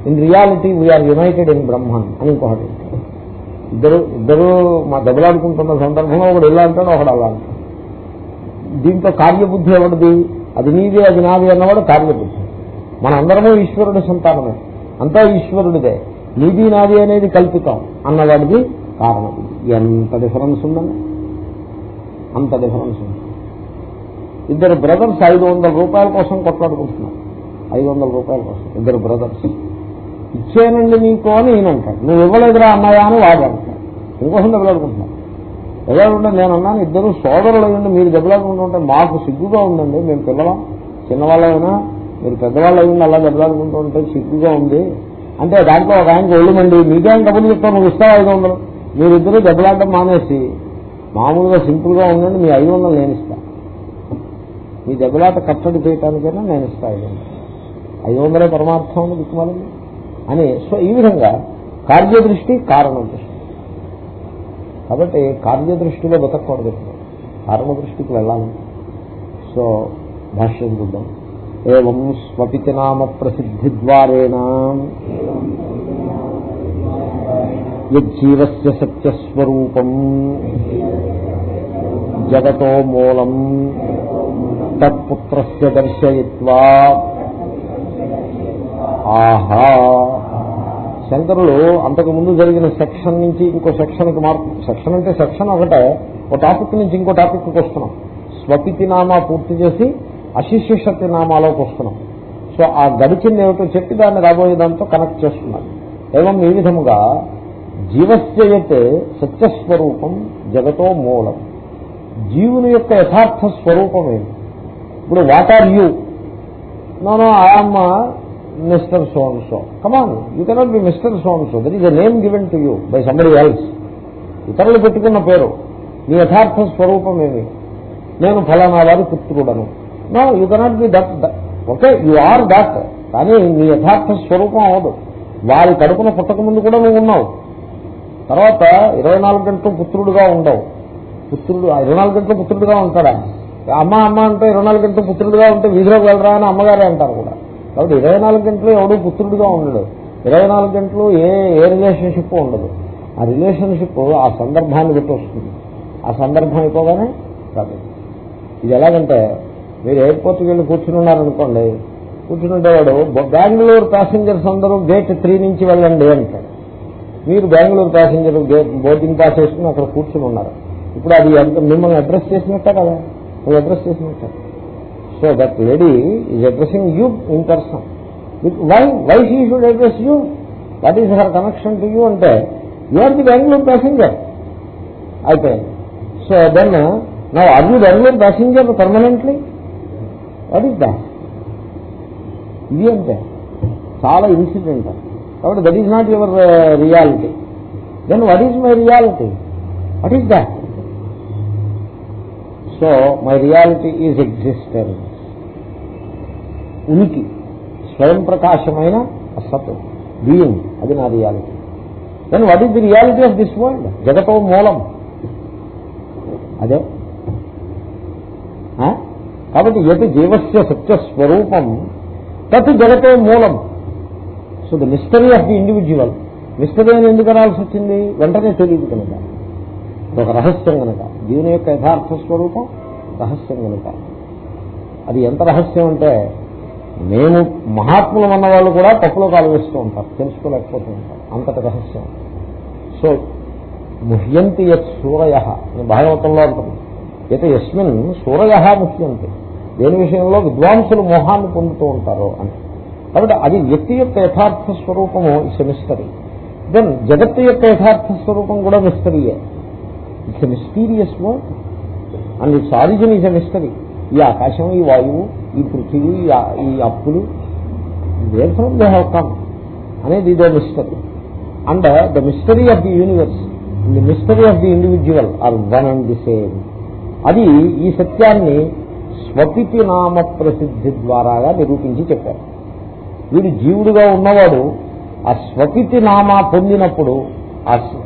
in reality we are united in Brahman అని ఇంకొకటి ఇద్దరు ఇద్దరు మా దెబ్బలాడుకుంటున్న సందర్భంలో ఒకడు ఇలా అంటాడు ఒకడు అలా అంటాడు. దీంట్లో కార్యబుద్ధి ఎవరిది? అది నీది అది నాది అన్నవాడు కార్యబుద్ధి. మనందరము ఈశ్వరుడి సంతానమే. అంతా ఈశ్వరుడిదే. నీది నాది అనేది కల్పితం అన్నవాడిది కారణం. ఎంత డిఫరెన్స్ ఉందండి? అంత డిఫరెన్స్ ఉంది. ఇద్దరు బ్రదర్స్ ఐదు వందల రూపాయల కోసం కొట్లాడుకుంటున్నారు. ఐదు వందల రూపాయల కోసం. ఇద్దరు బ్రదర్స్. ఇచ్చేనండి నీకు అని ఈయన అంటాడు. నువ్వు ఇవ్వలేదురా అమ్మాయా అని వాడు అంటాడు. ఇంకోసం దెబ్బలాడుకుంటున్నాను ఎవరు నేను అన్నాను ఇద్దరు సోదరులు అయ్యండి మీరు దెబ్బలాడుకుంటుంటే మాకు సిగ్గుగా ఉందండి మేము పిల్లలం. చిన్నవాళ్ళైనా మీరు పెద్దవాళ్ళు అయ్యండి అలా దెబ్బలాడుకుంటుంటే సిగ్గుగా ఉంది. అంటే దాంట్లో ఒక ఆయనకి ఒళ్ళుమండి మీకేం డబ్బులు చెప్తాను నువ్వు ఇస్తావు ఐదు వందలు? మీరిద్దరూ దెబ్బలాడటం మానేసి మామూలుగా సింపుల్గా ఉండండి మీ ఐదు వందలు నేను ఇస్తా మీ దెబ్బలాట కట్టడి చేయటానికైనా నేను ఇస్తాను. ఐదు వందలే పరమార్థం అని దిక్కుమాలండి అని సో ఈ విధంగా కార్యదృష్టి కారణ దృష్టి. కాబట్టి కార్యదృష్టిలో బతకూడదు కారణ దృష్టికి వెళ్ళాలి. సో భాష్యం చూద్దాం. ఏం స్వపితి నామ ప్రసిద్ధి ద్వారేణ యజ్జీవస్య సత్యస్వరూపం జగతో మూలం తత్పుత్రస్య దర్శయిత్వా ఆహా శంకరులు అంతకు ముందు జరిగిన సెక్షన్ నుంచి ఇంకో సెక్షన్కి మార్పు సెక్షన్ అంటే సెక్షన్ ఒకటే ఒక టాపిక్ నుంచి ఇంకో టాపిక్కి వస్తున్నాం. స్వపితి నామా పూర్తి చేసి అశిష్యశక్తి నామాలోకి వస్తున్నాం. సో ఆ గడిచింది ఏమిటో చెప్పి దాన్ని రాబోయే దాంతో కనెక్ట్ చేస్తున్నారు. ఏవం ఈ విధముగా జీవస్యయతే సత్యస్వరూపం జగతో మూలం. జీవుని యొక్క యథార్థ స్వరూపం ఏమి ఇప్పుడు what are you no no I'm mister so and so come on you cannot be mister so and so that is a name given to you by somebody else ఇతరులు పెట్టుకున్న పేరు. నీ యథార్థ స్వరూపం ఏమి నేను ఫలానా వారి పుత్రుడను. No you cannot be that okay you are that కానీ నీ యథార్థ స్వరూపం అవదు వారి కడుపున పుట్టక ముందు కూడా నువ్వు ఉన్నావు. తర్వాత ఇరవై నాలుగు గంటలు పుత్రుడుగా ఉండవు. పుత్రుడు ఇరవై నాలుగు గంటలు పుత్రుడుగా ఉంటాడా? అమ్మ అమ్మ అంటే ఇరవై నాలుగు గంటలు పుత్రుడుగా ఉంటే వీధిలోకి వెళ్ళరా అని అమ్మగారే అంటారు కూడా. కాబట్టి ఇరవై నాలుగు గంటలు ఎవడు పుత్రుడిగా ఉండడు. ఇరవై నాలుగు గంటలు ఏ ఏ రిలేషన్షిప్ ఉండదు. ఆ రిలేషన్షిప్ ఆ సందర్భాన్ని బట్టి వస్తుంది. ఆ సందర్భం అయిపోగానే కాదు ఇది ఎలాగంటే మీరు ఎయిర్పోర్ట్కి వెళ్ళి కూర్చుని ఉన్నారనుకోండి కూర్చుండేవాడు బెంగళూరు ప్యాసింజర్స్ అందరూ గేట్ త్రీ నుంచి వెళ్ళండి అంటాడు. మీరు Bengaluru passenger gate boarding pass చేసుకుని అక్కడ కూర్చుని ఉన్నారు. ఇప్పుడు అది ఎంత- మిమ్మల్ని అడ్రస్ చేసినట్టే కదా. అది అడ్రస్ చేసినట్టే so that lady is addressing you in person why why she should address you what is her connection to you అంటే you are the Bengaluru passenger అయిపోయింది so then no are you Bengaluru passenger permanently what is that ఇది అంటే చాలా ఇన్సిడెంట్ కాబట్టి that is not your reality then what is my reality what is that so my reality is existence. ఉనికి స్వయం ప్రకాశమైన సత్ బీయింగ్ అది నా reality. Then what is the reality of this world జగతో మూలం. అదే. కాబట్టి ఎటు జీవస్య సత్య స్వరూపం తత్ జగతో మూలం. So the mystery of the individual mystery అని ఎందుకు అనాల్సి వచ్చింది? వెంటనే తెలియదు కనుక. ఒక రహస్యం కనుక. దీని యొక్క యథార్థ స్వరూపం రహస్యం కనుక అది ఎంత రహస్యం అంటే మేము మహాత్ములు అన్నవాళ్ళు కూడా తప్పులో కాలు వేస్తూ ఉంటారు తెలుసుకోలేకపోతూ ఉంటారు. అంతటి రహస్యం. సో ముహ్యంతి యత్ సూరయ భాగవతంలో అంటుంది అయితే యస్మిన్ సూరయ ముహ్యంతి. దేని విషయంలో విద్వాంసులు మోహాన్ని పొందుతూ ఉంటారు అని. కాబట్టి అది వ్యక్తి యొక్క యథార్థ స్వరూపము ఇట్స్ మిస్టరీ దెన్ జగత్తు యొక్క యథార్థ స్వరూపం కూడా మిస్టరీయే it's mysterious word and its origin is a mystery ఈ ఆకాశం ఈ వాయువు ఈ పృథివీ ఈ అప్పులు where from they have come అనేది ఇదే mystery and the mystery of the universe the mystery of the individual are one and the same అది ఈ సత్యాన్ని స్వపితి నామ ప్రసిద్ధి ద్వారాగా నిరూపించి చెప్పారు. వీడు జీవుడుగా ఉన్నవాడు ఆ స్వపితి నామా పొందినప్పుడు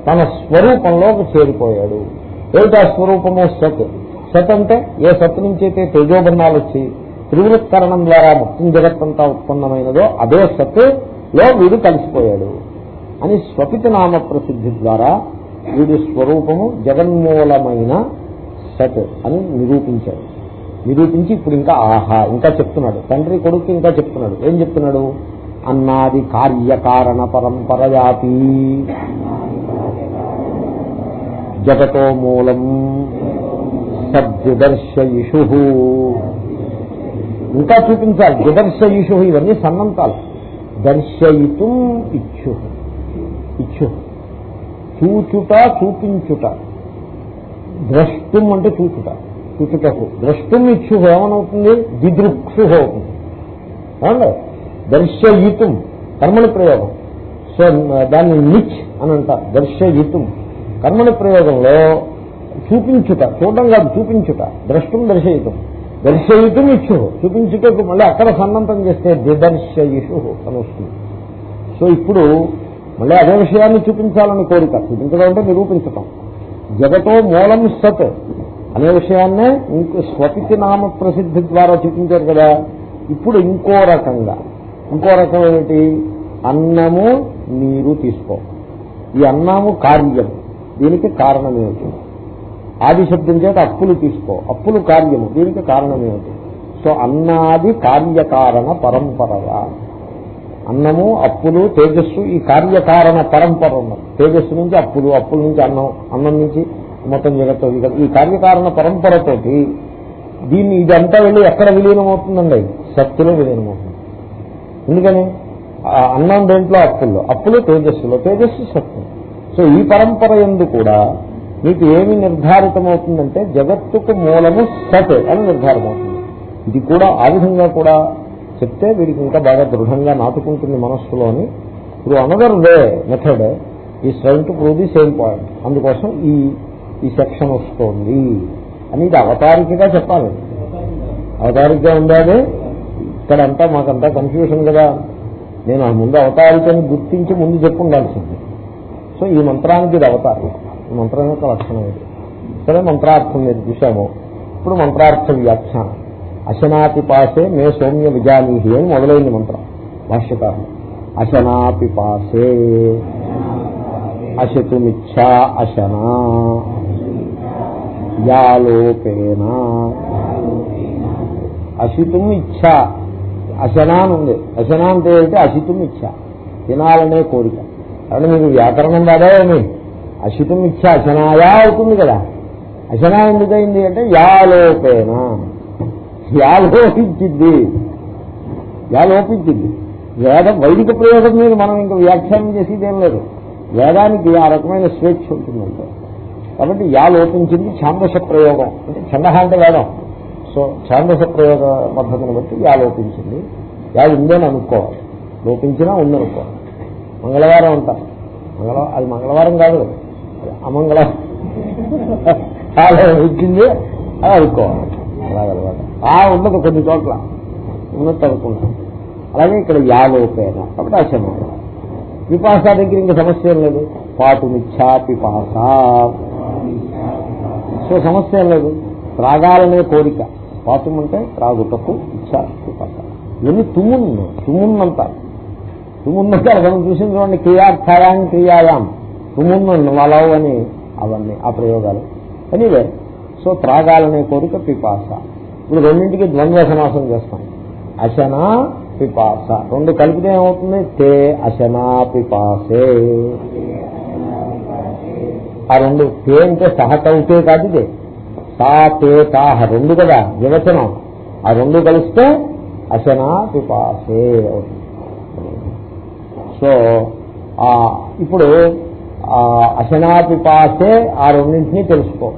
తన స్వరూపంలోకి చేరిపోయాడు ఏమిటి ఆ స్వరూపము? సత్. సత్ అంటే ఏ సత్ నుంచైతే తేజోబర్ణాలు వచ్చి త్రివృత్కరణం ద్వారా మొత్తం జగత్తంతా ఉత్పన్నమైనదో అదే సత్లో వీడు కలిసిపోయాడు. అని స్వపిత నామ ప్రసిద్ధి ద్వారా వీడి స్వరూపము జగన్మూలమైన సత్ అని నిరూపించాడు. నిరూపించి ఇప్పుడు ఇంకా ఆహా ఇంకా చెప్తున్నాడు. తండ్రి కొడుకు ఇంకా చెప్తున్నాడు. ఏం చెప్తున్నాడు? అన్నాది కార్యకారణ పరంపరయాపి జగతో మూలం సద్విదర్శయిషు. ఇంకా చూపించాలి విదర్శయిషు ఇవన్నీ సన్నంతాలు. దర్శయితు ఇచ్చు. ఇచ్చు. చూచుట చూపించుట. ద్రష్టుం అంటే చూచుట. చూచుటకు. ద్రష్టుం ఇచ్చు ఏమనవుతుంది? దిదృక్షు అవుతుంది. ఏమండి? దర్శయితం కర్మని ప్రయోగం. సో దాన్ని నిచ్ అని అంటారు. దర్శయితం. కర్మని ప్రయోగంలో చూపించుట చూడడం కాదు చూపించుట ద్రష్టం దర్శయితం. దర్శయితం ఇచ్చు. చూపించుటకు మళ్ళీ అక్కడ సన్నంతం చేస్తే దిదర్శయిషు అని వస్తుంది సో ఇప్పుడు మళ్ళీ అదే విషయాన్ని చూపించాలని కోరిక. చూపించడం అంటే నిరూపించటం. జగతో మూలం సత్ అనే విషయాన్నే ఇంకో స్వతికి నామ ప్రసిద్ధి ద్వారా చూపించారు కదా. ఇప్పుడు ఇంకో రకంగా. ఇంకో రకం ఏమిటి? అన్నము నీరు తీసుకో. ఈ అన్నము కార్యం. దీనికి కారణం ఆది శబ్దం చేత అప్పులు తీసుకో. అప్పులు కార్యము. దీనికి కారణమేమిటి? సో అన్నాది కార్యకారణ పరంపరగా. అన్నము అప్పులు తేజస్సు ఈ కార్యకారణ పరంపర ఉన్నది తేజస్సు నుంచి అప్పులు అప్పుల నుంచి అన్నం అన్నం నుంచి మొత్తం జగత్తు ఈ కార్యకారణ పరంపరతోటి దీన్ని ఇదంతా వెళ్ళి ఎక్కడ విలీనమవుతుందండి? శక్తిలో విలీనమవుతుంది. ఎందుకని? అన్నం దేంట్లో? అప్పుల్లో. అప్పులు తేజస్సులో. తేజస్సు శక్తి. సో ఈ పరంపర ఎందు కూడా మీకు ఏమి నిర్ధారితమవుతుందంటే జగత్తుకు మూలము సత్ అని నిర్ధారమవుతుంది ఇది కూడా ఆ విధంగా కూడా చెప్తే వీడికి ఇంకా బాగా దృఢంగా నాటుకుంటుంది మనస్సులోని. ఇప్పుడు అనదర్ వే మెథడ్ ఈ trying to prove the same point అందుకోసం ఈ ఈ సెక్షన్ వస్తోంది అని ఇది అవతారికగా చెప్పాలి. అవతారికగా ఉండాలి ఇక్కడంతా మాకంతా కన్ఫ్యూషన్ కదా. నేను ఆ ముందు అవతారికని గుర్తించి ముందు చెప్పు ఉండాల్సింది సో ఈ మంత్రానికి ఇది అవతారం. మంత్రం యొక్క లక్షణం ఇది. సరే మంత్రార్థం మీరు చూసాము ఇప్పుడు మంత్రార్థ వ్యాఖ్యానం. అశనాపి పాసే మే సౌమ్య విజానీహి అని మొదలైంది మంత్రం భాష్యకారం అశనాపి పాసే అశతుమిచ్చా అశనా. యాలోపేన. అశితుం ఇచ్చ అశనా అని ఉంది. అశనా అంటే ఏంటి? అశితుం ఇచ్చ తినాలనే కోరిక. కాబట్టి మీకు వ్యాకరణం రాదా ఏమి? అశితుం ఇచ్చ అశనాయా అవుతుంది కదా. అశనా ఎందుకైంది అంటే యాలోపేన. యాలోపించింది యాలోపించింది వేద వైదిక ప్రయోగం మీద మనం ఇంకా వ్యాఖ్యానం చేసేది ఏం లేదు. వేదానికి ఆ రకమైన స్వేచ్ఛ ఉంటుందంటే. కాబట్టి యా లోపించింది ఛాందస ప్రయోగం. అంటే ఛందహ అంటే వేదం. సో ఛాందస ప్రయోగ పద్ధతిని బట్టి యా లోపించింది యా ఉందని అనుకోవాలి. లోపించినా ఉందనుకోవాలి. మంగళవారం అంటారు మంగళవారం అది మంగళవారం కాదు. అమంగళం. అమంగళవారం ఇచ్చింది అది అనుకోవాలి అలాగలవాడు ఆ ఉండదు కొన్ని చోట్ల. ఉన్నట్టు అనుకుంటాం అలాగే ఇక్కడ యాలోపేన కాబట్టి అశనం పిపాస దగ్గర ఇంకా సమస్య ఏం లేదు. పాటు మిథ్యా పిపాస. సో సమస్య ఏం లేదు. త్రాగాలనే కోరిక. పాతం అంటే త్రాగుటకు ఇచ్చా పిపాస. ఇవన్నీ తుమ్మును తుమ్మున్నంటారు తుమ్మున్నట్టు మనం చూసిన చూడండి క్రియార్థాయాం క్రియాయాం. తుమ్మున్న వలవు అని అవన్నీ ఆ ప్రయోగాలు. అనివే సో త్రాగాలనే కోరిక పిపాస. ఇప్పుడు రెండింటికి ద్వంద్వ సమాసం చేస్తాం. అశనా పిపాస. రెండు కలిపితే ఏమవుతుంది? తే అశనా పిపాసే. ఆ రెండు తే అంటే సహకౌతే కాదు ఇదే. సా తే తాహ రెండు కదా వివచనం. ఆ రెండు కలిస్తే అశనా పిపాసే. అవుతుంది సో ఇప్పుడు అశనాపిపాసే ఆ రెండింటినీ తెలుసుకో.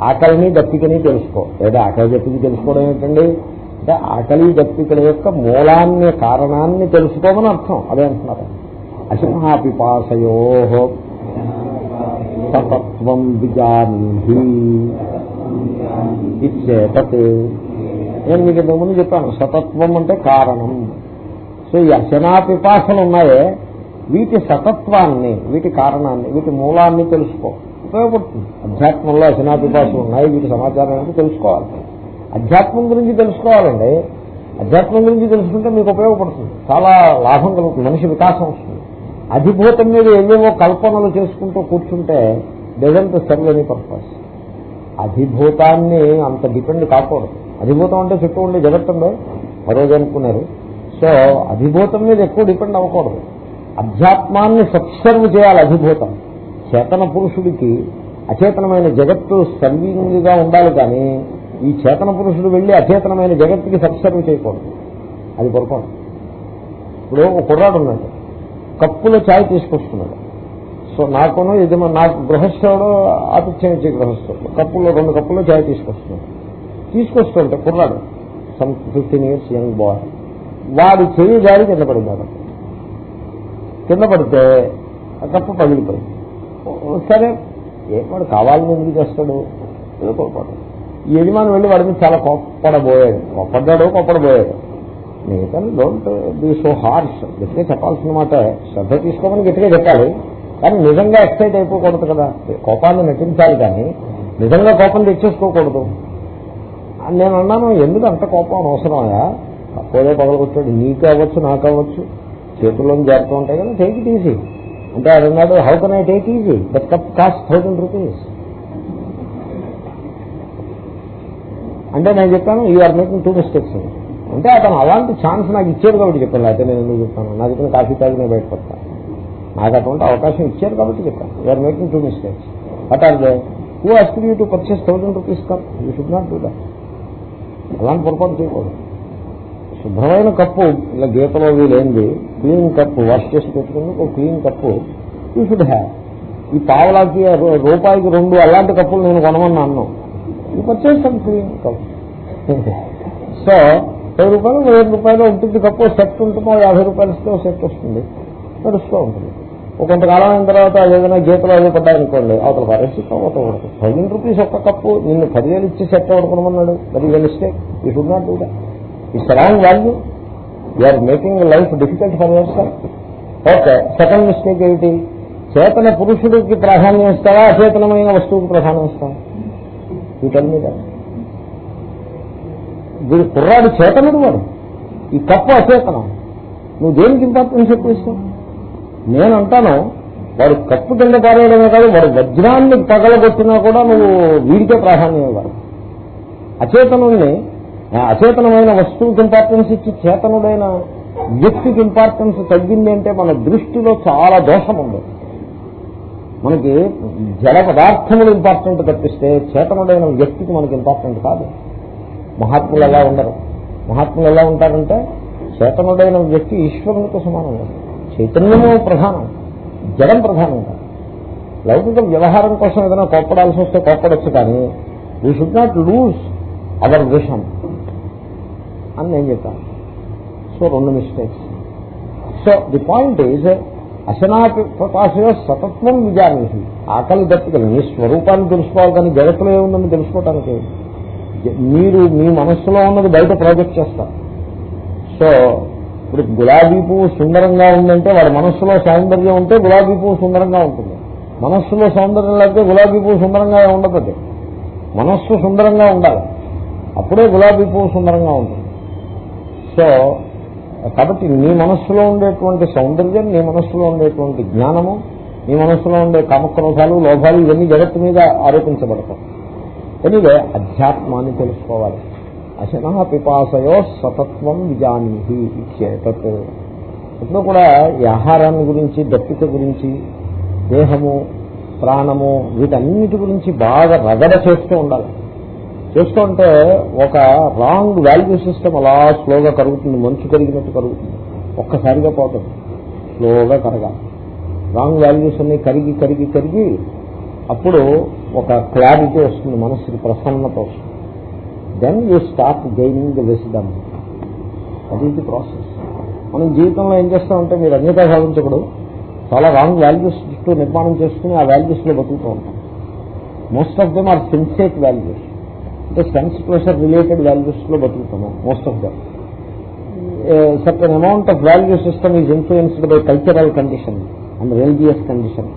ఆకలిని దప్పికని తెలుసుకో. లేదా ఆకలి దప్పికి తెలుసుకోవడం ఏంటండి? అంటే ఆకలి దప్పికల యొక్క మూలాన్ని కారణాన్ని తెలుసుకోమని అర్థం. అదే అంటున్నారు. అశనాపిపాసయో సతత్వం విజానీహి ఇచ్చేతత్. నేను మీకు ఇంతకుముందు చెప్పాను సతత్వం అంటే కారణం. సో ఈ అశనాపిపాసలు ఉన్నాయే వీటి సతత్వాన్ని వీటి కారణాన్ని వీటి మూలాన్ని తెలుసుకో. ఉపయోగపడుతుంది. అధ్యాత్మంలో అశనాపిపాసలు ఉన్నాయి వీటి సమాచారాన్ని తెలుసుకోవాలి. అధ్యాత్మం గురించి తెలుసుకోవాలండి. అధ్యాత్మం గురించి తెలుసుకుంటే మీకు ఉపయోగపడుతుంది. చాలా లాభం కలుగుతుంది మనిషి వికాసం వస్తుంది. అధిభూతం మీద ఏవేవో కల్పనలు చేసుకుంటూ కూర్చుంటే డజంట్ సర్వ్ ఎనీ పర్పస్ అధిభూతాన్ని అంత డిపెండ్ కాకూడదు. అధిభూతం అంటే చుట్టూ ఉండే జగత్తుండే మరోజు అనుకున్నారు సో అధిభూతం మీద ఎక్కువ డిపెండ్ అవ్వకూడదు. అధ్యాత్మాన్ని సబ్సర్వ్ చేయాలి అధిభూతం. చేతన పురుషుడికి అచేతనమైన జగత్తు సర్వింగ్గా ఉండాలి కానీ ఈ చేతన పురుషుడు వెళ్ళి అచేతనమైన జగత్తుకి సబ్సర్వ్ చేయకూడదు. అది పొరపాటు. ఇప్పుడు ఒక కుర్రాడు ఉన్నాడు. కప్పులో ఛాయ్ తీసుకొస్తున్నాడు. సో నాకును ఇది నాకు గృహస్థుడు ఆతిథ్యం ఇచ్చే గృహస్థుడు. కప్పులో రెండు కప్పుల్లో ఛాయ్ తీసుకొస్తున్నాడు. తీసుకొస్తుంటే కుర్రాడు some fifteen years young boy వాడి చెయ్యి జారి కింద పడింది కింద పడితే ఆ కప్పు పగిలిపోయింది సరే ఏం వాడు కావాలని ఎందుకు చేస్తాడు? ఏదో పొరపాటు. ఈ యజమాని వెళ్ళి వాడి మీద చాలా కొప్పడబోయాడు. కొప్పడ్డాడు కొప్పడబోయాడు. మిగతాను డోంట్ బీ సో హార్ష్ గట్టిగా చెప్పాల్సిన మాట శ్రద్ధ తీసుకోమని గట్టిగా చెప్పాలి. కానీ నిజంగా ఎక్సైట్ అయిపోకూడదు కదా. కోపాన్ని నటించాలి కానీ నిజంగా కోపం తెచ్చేసుకోకూడదు. అని నేను అన్నాను ఎందుకు అంత కోపం అనవసరమా తక్కువదే పగలగొచ్చాడు నీకు అవ్వచ్చు నాకు అవ్వచ్చు. చేతుల్లో జారుతూ ఉంటాయి కదా టేక్ ఇట్ ఈజీ అంటే అది అన్నాడు how can I take easy but cup cost thousand rupees అంటే నేను చెప్పాను you are making two mistakes అంటే అతను అలాంటి ఛాన్స్ నాకు ఇచ్చారు కాబట్టి చెప్పాను. అయితే నేను ఎందుకు చెప్తాను నాకు ఇచ్చిన కాఫీ తాగి నేను బయటపడతాను నాకు అటువంటి అవకాశం ఇచ్చారు కాబట్టి చెప్పాను. You are making two mistakes but are they who ask you to purchase thousand rupees cup you should not do that అలాంటి పొరపాటు చేయకూడదు. శుభ్రమైన కప్పు ఇలా గీతలో లేనిది క్లీన్ కప్పు వాష్ చేసి పెట్టుకుని ఒక clean cup you should have ఈ పావలాకి రూపాయికి రెండు అలాంటి కప్పులు నేను కొనమని అన్నాను ఈ పర్చేస్తాను క్లీన్ కప్పు సో పది రూపాయలు వెయ్యి రూపాయలు ఉంటుంది కప్పు సెట్ ఉంటుందో యాభై రూపాయలు సెట్ వస్తుంది. నడుస్తూ ఉంటుంది. ఒక కొంతకాలం అయిన తర్వాత ఏదైనా గీతలు అవి పడ్డాయనుకోండి అవతల పారేసి అవతల పడుతుంది థౌజండ్ రూపీస్ ఒక్క కప్పు నిన్ను పదివేలు ఇచ్చి సెట్ పడుకోమన్నాడు అది వెల్ ఈ you should not do it's wrong value you are making life difficult for yourself okay second mistake ఏమిటి? చేతన పురుషుడికి ప్రాధాన్యం ఇస్తావా? అచేతనమైన వస్తువుకి ప్రాధాన్యం ఇస్తావా? వీటల్ మీద వీడు కుర్రాడు చేతనుడు వాడు. ఈ తప్పు అచేతనం. నువ్వు దేనికి ఇంపార్టెన్స్ చెప్పేస్తావు నేను అంటాను వాడు కప్పు కింద పారేయడమే కాదు వాడు వజ్రాన్ని పగలగొట్టినా కూడా నువ్వు వీడికే ప్రాధాన్యం ఇవ్వాలి. అచేతనుడిని అచేతనమైన వస్తువుకి ఇంపార్టెన్స్ ఇచ్చి చేతనుడైన వ్యక్తికి ఇంపార్టెన్స్ తగ్గింది అంటే మన దృష్టిలో చాలా దోషం ఉంది. మనకి జడ పదార్థములు ఇంపార్టెంట్ తప్పిస్తే చేతనుడైన వ్యక్తికి మనకి ఇంపార్టెంట్ కాదు. మహాత్ములు ఎలా ఉండరు? మహాత్ములు ఎలా ఉంటారంటే చేతనుడైన వ్యక్తి ఈశ్వరునితో సమానం చైతన్యము ప్రధానం జడం ప్రధానం కాదు. లౌకిక వ్యవహారం కోసం ఏదైనా కోప్పడాల్సి వస్తే కోప్పడొచ్చు కానీ we should not lose our విషం అని నేను చెప్పాను. సో రెండు mistakes so the point is అశనాపాశయ సతత్వం విజానికి ఆకలి దప్పికలు మీ స్వరూపాన్ని తెలుసుకోవాలి కానీ జగత్తులో ఏముందని తెలుసుకోవటానికి. మీరు మీ మనస్సులో ఉన్నది బయట ప్రాజెక్ట్ చేస్తారు. సో ఇప్పుడు గులాబీ పువ్వు సుందరంగా ఉందంటే వాడి మనస్సులో సౌందర్యం ఉంటే గులాబీ పువ్వు సుందరంగా ఉంటుంది. మనస్సులో సౌందర్యం లేకపోతే గులాబీ పువ్వు సుందరంగా ఉండదు మనస్సు సుందరంగా ఉండాలి. అప్పుడే గులాబీ పువ్వు సుందరంగా ఉంటుంది. సో కాబట్టి నీ మనస్సులో ఉండేటువంటి సౌందర్యం నీ మనస్సులో ఉండేటువంటి జ్ఞానము నీ మనస్సులో ఉండే కామక్రోధాలు లోభాలు ఇవన్నీ జగత్తు మీద ఆరోపించబడతాయి. ఎనివే అధ్యాత్మాన్ని తెలుసుకోవాలి. అశన పిపాసయో సతత్వం విజానీహి ఇచ్చేతత్ ఇప్పుడు కూడా ఈ ఆహారాన్ని గురించి దప్పిక గురించి దేహము ప్రాణము వీటన్నిటి గురించి బాగా రగడ చేస్తూ ఉండాలి. చేస్తూ ఉంటే ఒక రాంగ్ వాల్యూ సిస్టమ్ అలా స్లోగా కరుగుతుంది మంచు కరిగినట్టు కరుగుతుంది. ఒక్కసారిగా పోతుంది. స్లోగా కరగాలి. రాంగ్ వాల్యూస్ అన్ని కరిగి కరిగి కరిగి అప్పుడు ఒక క్లారిటీ వస్తుంది మనస్సుకి ప్రసన్నత వస్తుంది. Then you start gaining the wisdom అది ఇది ప్రాసెస్ మనం జీవితంలో ఏం చేస్తామంటే మీరు అన్నిటా సాధించకూడదు. చాలా రాంగ్ వాల్యూస్ చుట్టూ నిర్మాణం చేసుకుని ఆ వాల్యూస్లో బతుకుతూ ఉంటాం. Most of them are sensate values అంటే సెన్స్ ప్లెషర్ రిలేటెడ్ వాల్యూస్లో బతుకుతాము most of the certain amount of value system is influenced by cultural condition and religious condition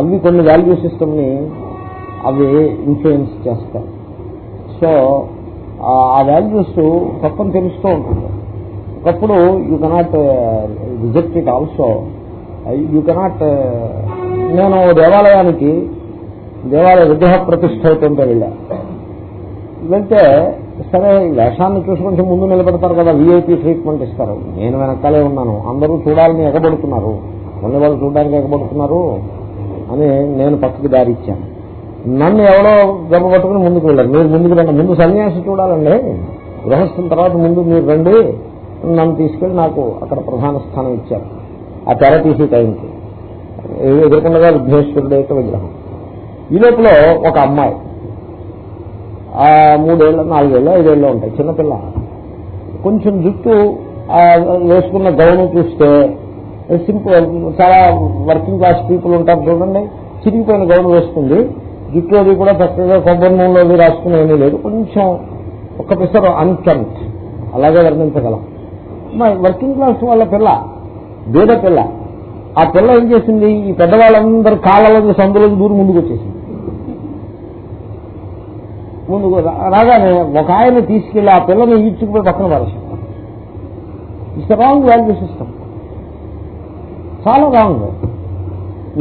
అవి కొన్ని వాల్యూ సిస్టమ్ని అవి ఇన్ఫ్లుయెన్స్ చేస్తాయి. సో ఆ వాల్యూస్ తప్పని తెలుస్తూ ఉంటుంది. ఒకప్పుడు you cannot reject it also you cannot నేను దేవాలయానికి దేవాలయ విగ్రహ ప్రతిష్ట అవుతుంటే వెళ్ళా. ఇదంటే సరే వేషాన్ని చూసి కొంచెం ముందు నిలబెడతారు కదా వీఐపీ ట్రీట్మెంట్ ఇస్తారు. నేను వెనకాలే ఉన్నాను. అందరూ చూడాలని ఎగబడుతున్నారు. మళ్ళీ వాళ్ళు చూడడానికి ఎగబడుతున్నారు అని నేను పక్కకి దారి ఇచ్చాను. నన్ను ఎవరో గబ్బ పట్టుకుని ముందుకు వెళ్ళారు. మీరు ముందుకు రండి. ముందు సన్యాసి చూడాలండి. గృహస్థుల తర్వాత ముందు మీరు రండి. నన్ను తీసుకెళ్ళి నాకు అక్కడ ప్రధాన స్థానం ఇచ్చారు. ఆ తెర తీసే టైంకి. ఎదుర్కొండగా విఘ్నేశ్వరుడు యొక్క విగ్రహం. ఈ లోపల ఒక అమ్మాయి. మూడేళ్ళు నాలుగేళ్ళు ఐదేళ్ళు ఉంటాయి చిన్నపిల్ల. కొంచెం జుట్టు వేసుకున్న గౌను చూస్తే సింపుల్ చాలా వర్కింగ్ క్లాస్ పీపుల్ ఉంటారు చూడండి. చిరిగిపోయిన గౌను వేసుకుంది. జుట్టు అది కూడా చక్కగా కొబ్బరి నూనెలో రాసుకుని ఏమీ లేదు. కొంచెం ఒక పిసరు అన్కంట్ అలాగే వర్ణించగలం. వర్కింగ్ క్లాస్ వాళ్ళ పిల్ల బీద పిల్ల ఆ పిల్ల ఏం చేసింది? ఈ పెద్దవాళ్ళందరూ కాళ్ళలోకి సందులోకి దూరం ముందుకు వచ్చేసింది ముందుకు రాగానే ఒక ఆయన తీసుకెళ్ళి ఆ పిల్లని ఈడ్చుకుపోయి పక్కన పడేసాం ఇట్స్ రాంగ్ వాల్యూ సిస్టమ్ చాలా రాంగ్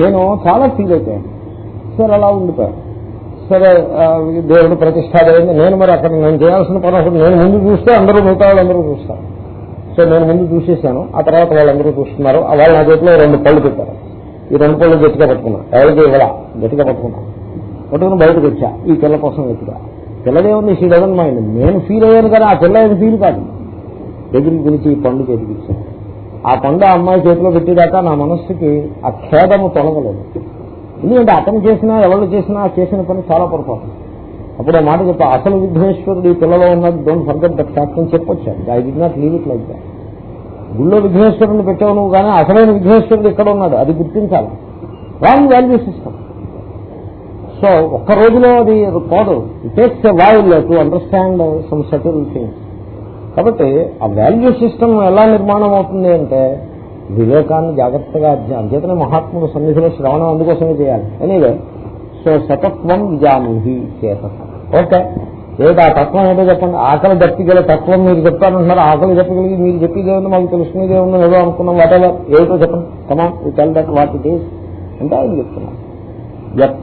నేను చాలా ఫీల్ అయిపోయాను. సరే అలా ఉండిపోయాను. సరే దేవుడు ప్రతిష్టాదైంది. నేను మరి అక్కడ నేను చేయాల్సిన పని అసలు నేను ముందు చూస్తే అందరూ మిగతా వాళ్ళందరూ చూస్తారు. సో నేను ముందు చూసేసాను. ఆ తర్వాత వాళ్ళందరూ చూస్తున్నారు. వాళ్ళు నా చేతిలో రెండు పళ్ళు పెట్టారు. ఈ రెండు పళ్ళు గట్టిగా పట్టుకున్నా. ఎవరికి ఇవ్వడా గట్టిగా పట్టుకున్నా. పట్టుకుని బయటకు వచ్చా. ఈ పిల్ల కోసం వెతుగా పిల్లదే ఉంది షీ డజన్ మైండ్ నేను ఫీల్ అయ్యాను కానీ ఆ పిల్ల ఏమి ఫీల్ కాదు. దగ్గరికి పిలిచి ఈ పండు చేతికిచ్చాను ఆ పండు ఆ అమ్మాయి చేతిలో పెట్టేదాకా నా మనస్సుకి ఆ ఖేదము తొలగలేదు. ఎందుకంటే అతను చేసినా ఎవరు చేసినా చేసిన పని చాలా పొరపాటు. అప్పుడు ఆ మాట చెప్పా అసలు విఘ్నేశ్వరుడు ఈ పిల్లలో ఉన్నది డోంట్ ఫర్గెట్ దట్ ఫ్యాక్ట్ అని చెప్పొచ్చాను. I did not leave it like that గుళ్ళో విఘ్నేశ్వరుని పెట్టావు నువ్వు కానీ అసలైన విఘ్నేశ్వరుడు ఇక్కడ ఉన్నాడు? అది గుర్తించాలి. రాంగ్ వాల్యూ సిస్టమ్ సో ఒక్క రోజులో అది పోదు it takes a while to understand some subtle things కాబట్టి ఆ వాల్యూ సిస్టమ్ ఎలా నిర్మాణం అవుతుంది అంటే వివేకాన్ని జాగ్రత్తగా అధ్య- అంచేతనే మహాత్ముడు సన్నిధిలో శ్రవణం అందుకోసమే చేయాలి. ఎనీవే సో సతత్వం విజామిహి చేత. ఓకే ఏదో ఆ తత్వం ఏదో చెప్పండి. ఆకలి దప్పిగల తత్వం మీరు చెప్తారంటున్నారు. ఆకలి దప్పగలిగి మీరు చెప్పేది మాకు తెలుసుకునేది ఏమన్నా ఏదో అనుకున్నాం వాట్ ఎవర్ ఏదో చెప్పండి తమ ఈ tell that what it is అంటే ఆయన చెప్తున్నాం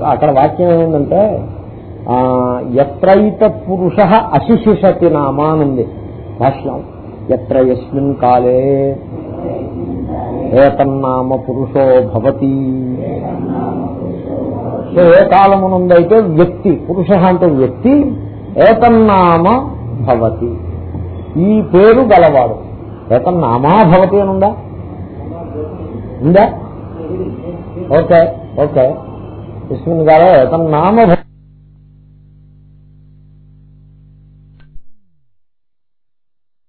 అక్కడ వాక్యం ఏముందంటే ఎత్రైత పురుష అశిశిషతి నామా అని ఉంది. భాష్యం. ఎత్ర ఎస్మిన్ కాలే ఏతన్నామ పురుషో భవతి. సో ఏ కాలమునందైతే వ్యక్తి పురుష అంటే వ్యక్తి ఏతన్నామ భవతి. ఈ పేరు గలవాడు. ఏతన్నామా భవతి అని ఉందా? ఉందా? Okay okay. విష్ణుని గారు ఏతన్నామ భవతి